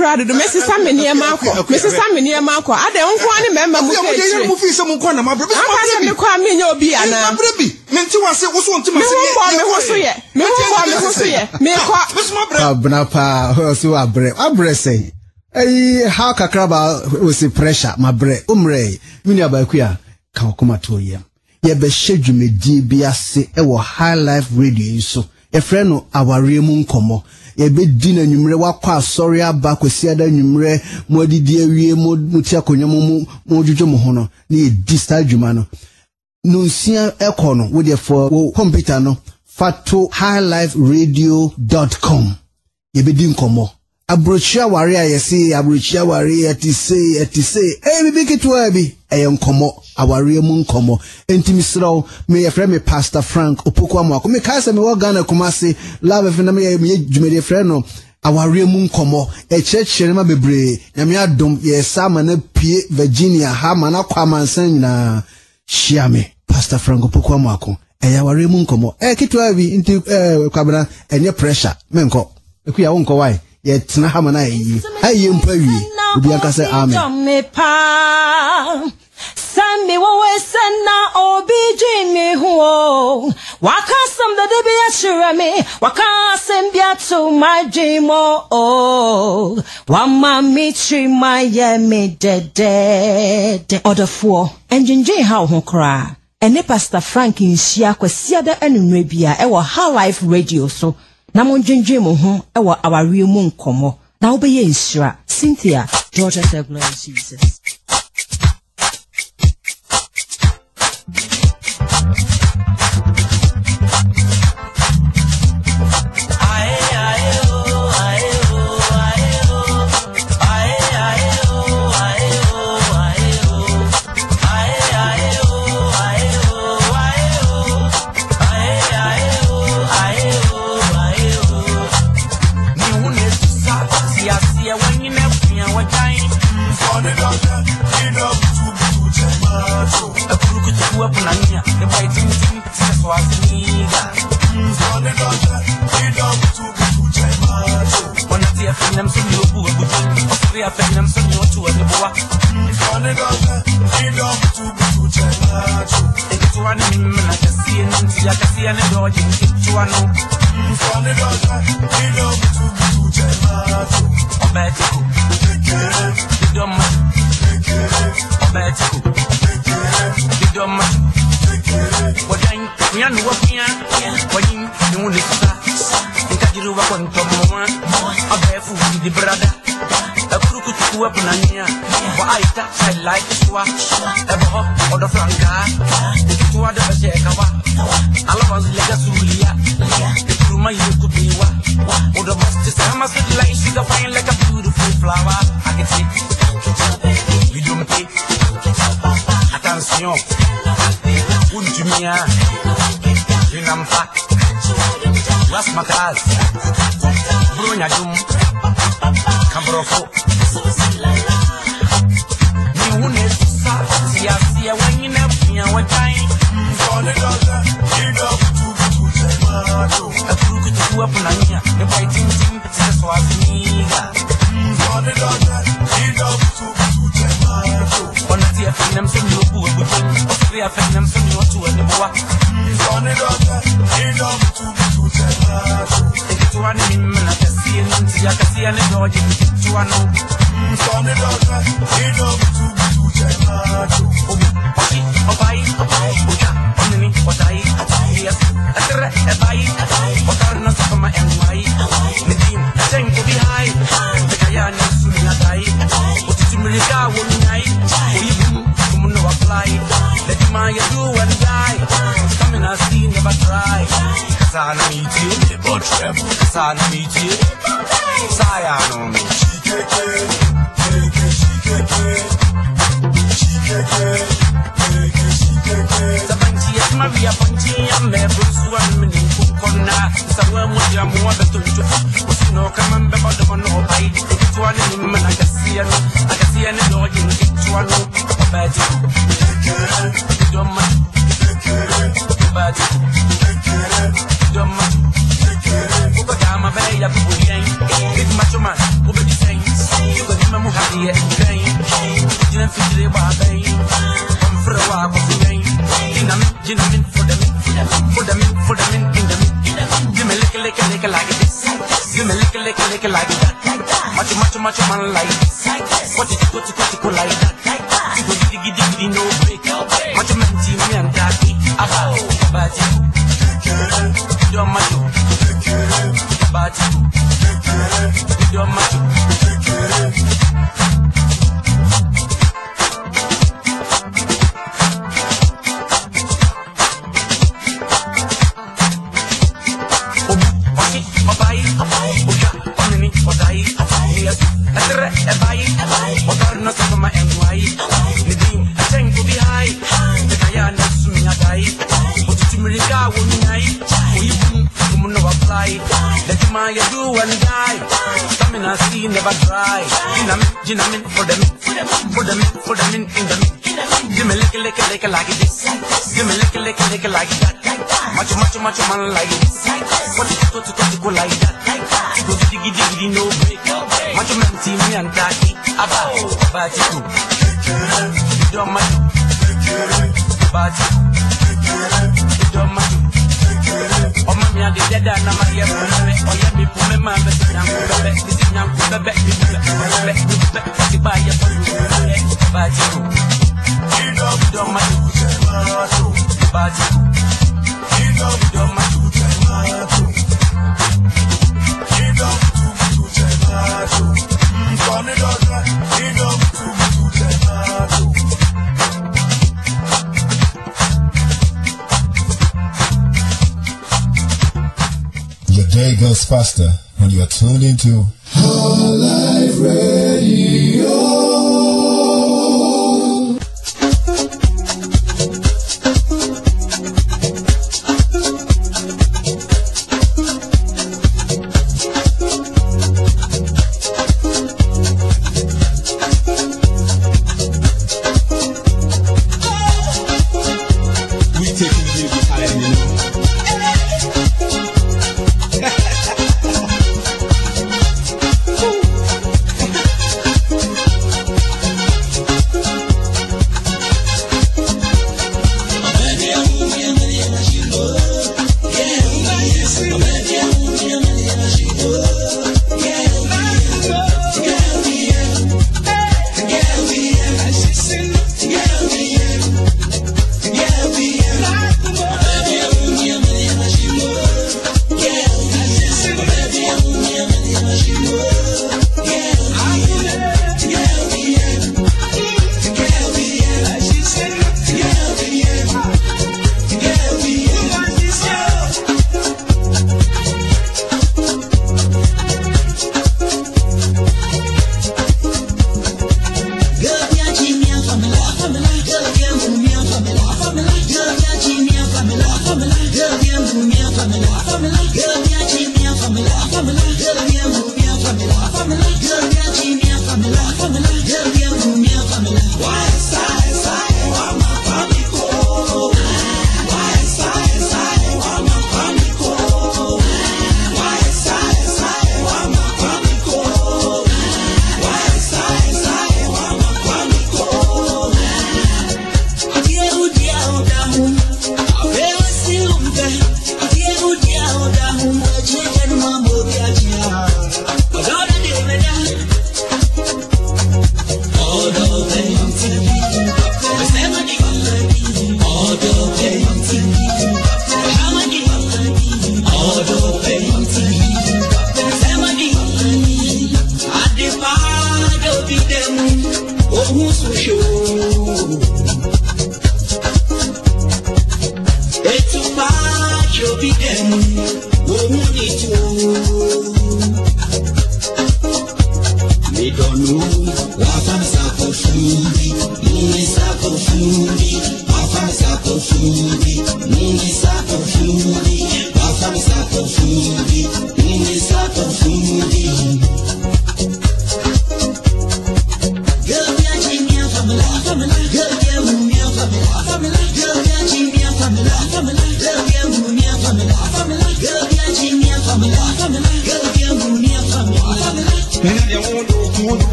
kura dodo mesesa me nneɛma akɔ mesesa me nneɛma akɔ. Adɛ nko ani mɛma mu fɛ ekyire mo fi sɛ mo nkɔ na ma bere bɛ sɛ mo abere bi. anka sɛ mi kɔ a mi nyɛ obi ana mabere bi. Mi nti wa se woso nti ma se mi ho bɔ mi ho so yɛ. Mi ho bɔ mi ho so yɛ. mi kɔ. abena paa *laughs* ɔsi wa abrɛ abrɛ sɛn ɛyi ha kakra ba osi pressure ma brɛ omrɛ mi ni abaku a ka ɔkoma to yɛ yɛbɛhyɛ dwumadie bi ase ɛwɔ high life radio yi so. Yɛfrɛ no awareɛ mu nkɔmmɔ yɛbɛdi no anwummerɛ woakɔ asɔre aba kwasi ada anwummerɛ mo adidi awie mo ti akonnwa mu mo mo ho no na yɛdi saa adwuma no. Nonsia ɛkɔ no wodeɛ fɔ wo computer no fa to highliferadio.com yɛbɛdi nkɔmmɔ. Aburokyia ware a yɛse aburokyia ware yɛte se yɛte se. Ɛyɛ bibi ketewa bi. Ɛyɛ nkɔmmɔ. Awareɛ mu nkɔmmɔ enti mesrɛ wo meyɛfrɛ me pastor frank opoku amoako mekae sɛ mewɔ ghana kuma ase lab fm na meyɛ meyɛ dwumadeɛ frɛ no awareɛ mu nkɔmmɔ. Ɛkyerɛkyerɛ no ma bebree. Nyame adom yɛsa ama no pie virginia ha ma no akɔ amansa nyinaa. Hyia me pastor frank opoku amoako ɛyɛ awareɛ mu nkɔmmɔ. Ɛyɛ ketewa bi nti ɛɛ kwabena ɛnyɛ pressure. Menkɔ. Ɛkuya wonkɔ wae. Yɛtena ha ma no ayɛyie ayɛyie mpa wie. Obi anka sɛ amen send me wo send na obi dream me ho waka some the day be a me. Waka send be to my dream oh wama me tri my yeah me dead. Dead ɔdɔfoɔ ɛndwendwen ha wo ho koraa ɛne pastor frank nhyia kwasiada anwummerɛ bi a ɛwɔ ha life radio so. Na mondwendwen mo ho ɛwɔ awareɛ mu nkɔmmɔ na wobɛyɛ nhyira cynthia georgia said glory jesus Attention,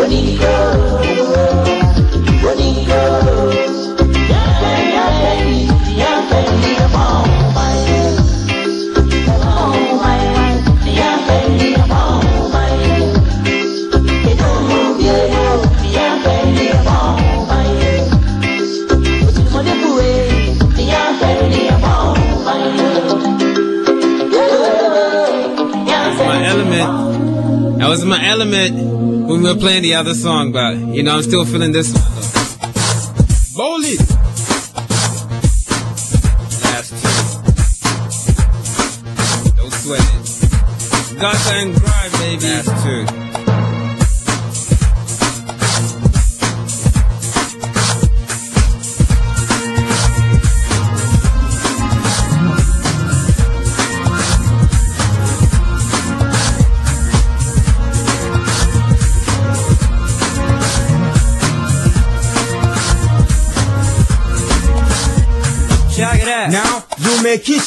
What do you element when we were playing the other song, but you know, I'm still feeling this one.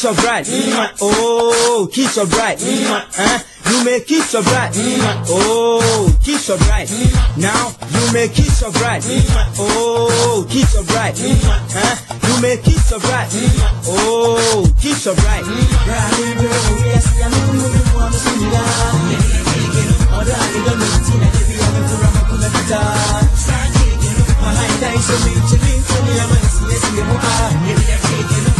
kiss your bride. Oh, kiss your bride. Huh? You may kiss your bride. Oh, kiss your bride. Now you may kiss your bride. Oh, kiss your bride. Huh? You may kiss your bride. Oh, kiss your bride. Mahaita isomi chili, chili amasi yesi muha.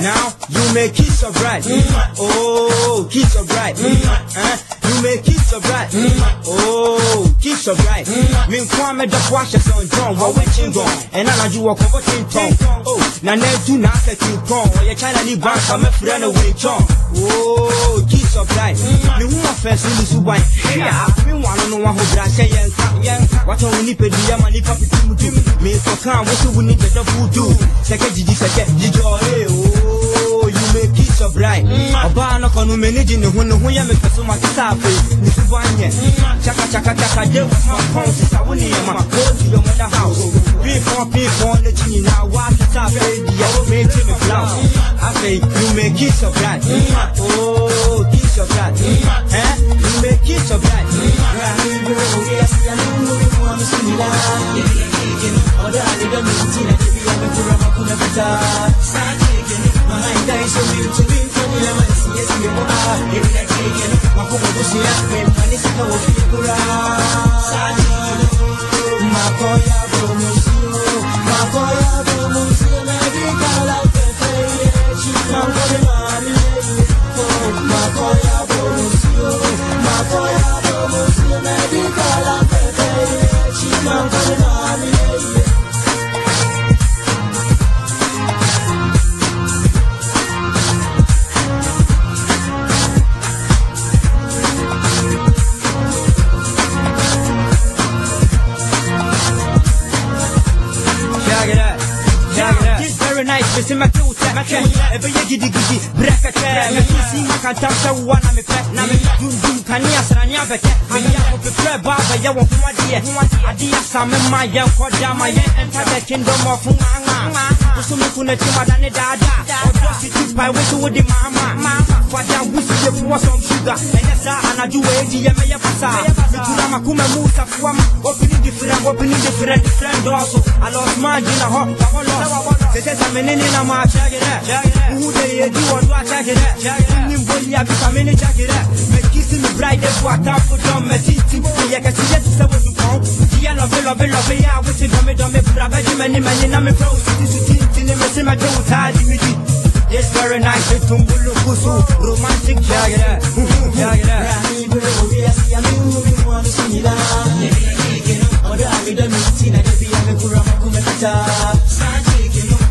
Now you make kiss her right. Mm. Oh, kiss her right. Mm. Eh? me Keisha right Oh, Keisha right mm. Me nkwame da kwasha son John Wa we chingon Ena na juwa konvo tintong Oh, na netu na se tinkong Oye China ni banka mm. me frene winchong mm. Oh, Keisha right Me huma fensi ni subay Me wano no waho brashe yenka Wato wini pedi ya mani papi timutu Me sokan wosu wini beda voodoo Seke jiji seke jijore oh you make it your bright. Oba no konu manage ne ho ne ho ya make so much tap. Ni so banye. Chaka chaka chaka de from house sa woni ma. Go to your mother house. Be for be for the chin na wa tap. Ya o make me flow. I say you make it your bright. Mm. Oh, kiss your bright. Mm. Eh? You make it your bright. Yeah, I'm going to go. I'm going to go. I'm going to go. don't need to go. Kiss of right. Check see my cute check. Ebe ye gidi gidi. Breka che. Me fi si ma kan tam se wa na me pe. Na me dum dum kan ya sra nya beke. Me ya ko pe pre ba ba ya wo kuma die. Adi ya sa me ma ya ko da ma ye enter the kingdom of nganga. Kusu me kuna ti ma da ne da da. Ojo si ti pai we to di mama. Fada wusi ye pour some sugar. Enya sa anaju we di ye me ye pasa. Me tuna ma kuma mu sa fuam. Opening different, opening different, different doors. I lost my gina ho. I lost. Said I'm in na ma check it out. Who they do or do I check it? Nim boli ya bisa mini check it out. Me kissing the bride that's what I'm for dumb. Me titi. Me ya kasi yes sa wo du kon. Dia love love love ya. Which is dumb dumb. Bra ba di mani mani na me pro. Titi su titi ni me se ma do ta di mi di. It's very nice, it's tumbulu kusu, romantic, check it out, check it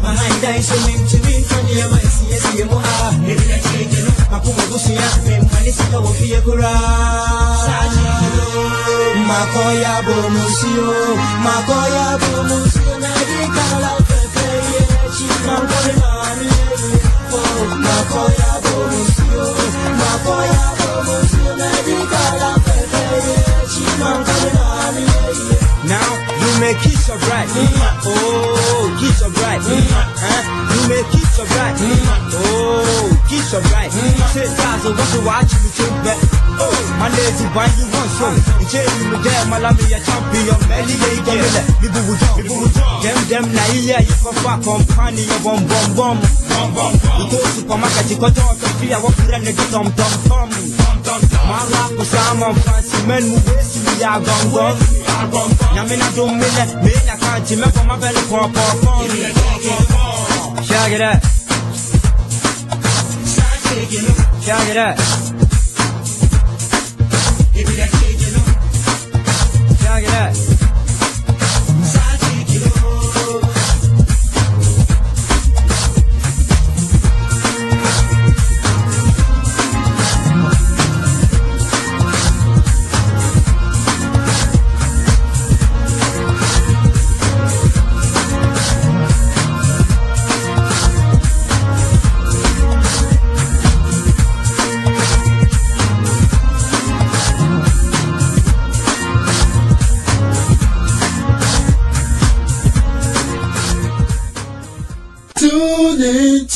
mahanda isheme mchini kandi yama esiyesiye muha ebina kyengeno makumu gusiya memkanisa kawofiye kura makoya bomusiyo makoya bomusiyo nadikala kekeye chimankole mami makoya bomusiyo makoya bomusiyo nadikala kekeye chimankole Make kiss of right. Oh, kiss of right. Huh? You make kiss of right. Oh, kiss of right. Say guys, what you watch me you want Malezi bangi honso Icheri mjee malami ya champion. Meli ye idomile mibubu jom Dem dem na iya ifafa kompani ya bom bom bom. Ito supermarket ikoto Tofia wafura negi tom tom tom. Mala kusama mfansi men mubesi ya gong gong Nyamina domile mina kanchi meko mabele kwa kwa kwa. Check it out Check it out Check it out. Check it out. Check it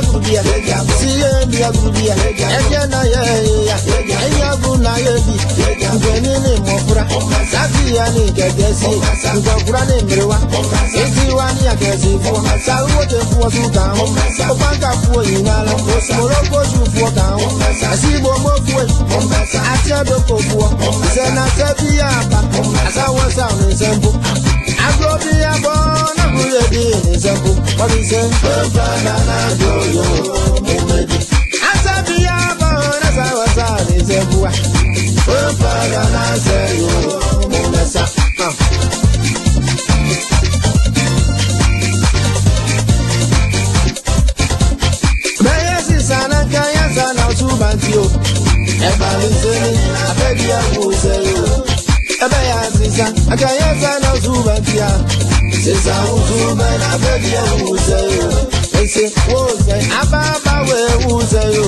agubia siye bi agubia ẹjẹ na yẹ ẹyà ẹyìn agun na yẹ bi ìgbẹ́ni ni mọ̀kura sáàtì ya ni kẹ̀kẹ́ sí ìgbàkura ni mìíràn ètí wa ni àkẹ́sì fún ọ sáwọ́ tẹ fún ọ tún kà ń ó pàǹkà fún ọ yìí náà lọ mọ̀lọ́kọ̀ oṣù fún ọ kà ń àṣìbò mọ́ fún ẹ àti ẹ̀dọ́kọ̀ fún ọ ìṣẹ̀nà sẹ́bíyà àbá àsáwọ̀ sáwọn ìṣẹ́ńbó agobia bona muyedi nizaku mabise bafana na goyo mumedi asabia bona sawasa nizekua bafana na zeyo mumesa Ẹ bá mi sẹ́ni, abẹ́bí ẹ̀ kò sẹ́yìn o ɛbɛyɛ asesa akayɛ sa na zuba tia sesa zuba na bɛbia wusɛ yo ese wusɛ ababa wɛ wusɛ yo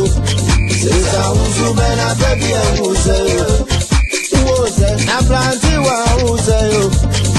sesa zuba na bɛbia wusɛ yo na ablante wa wusɛ yo.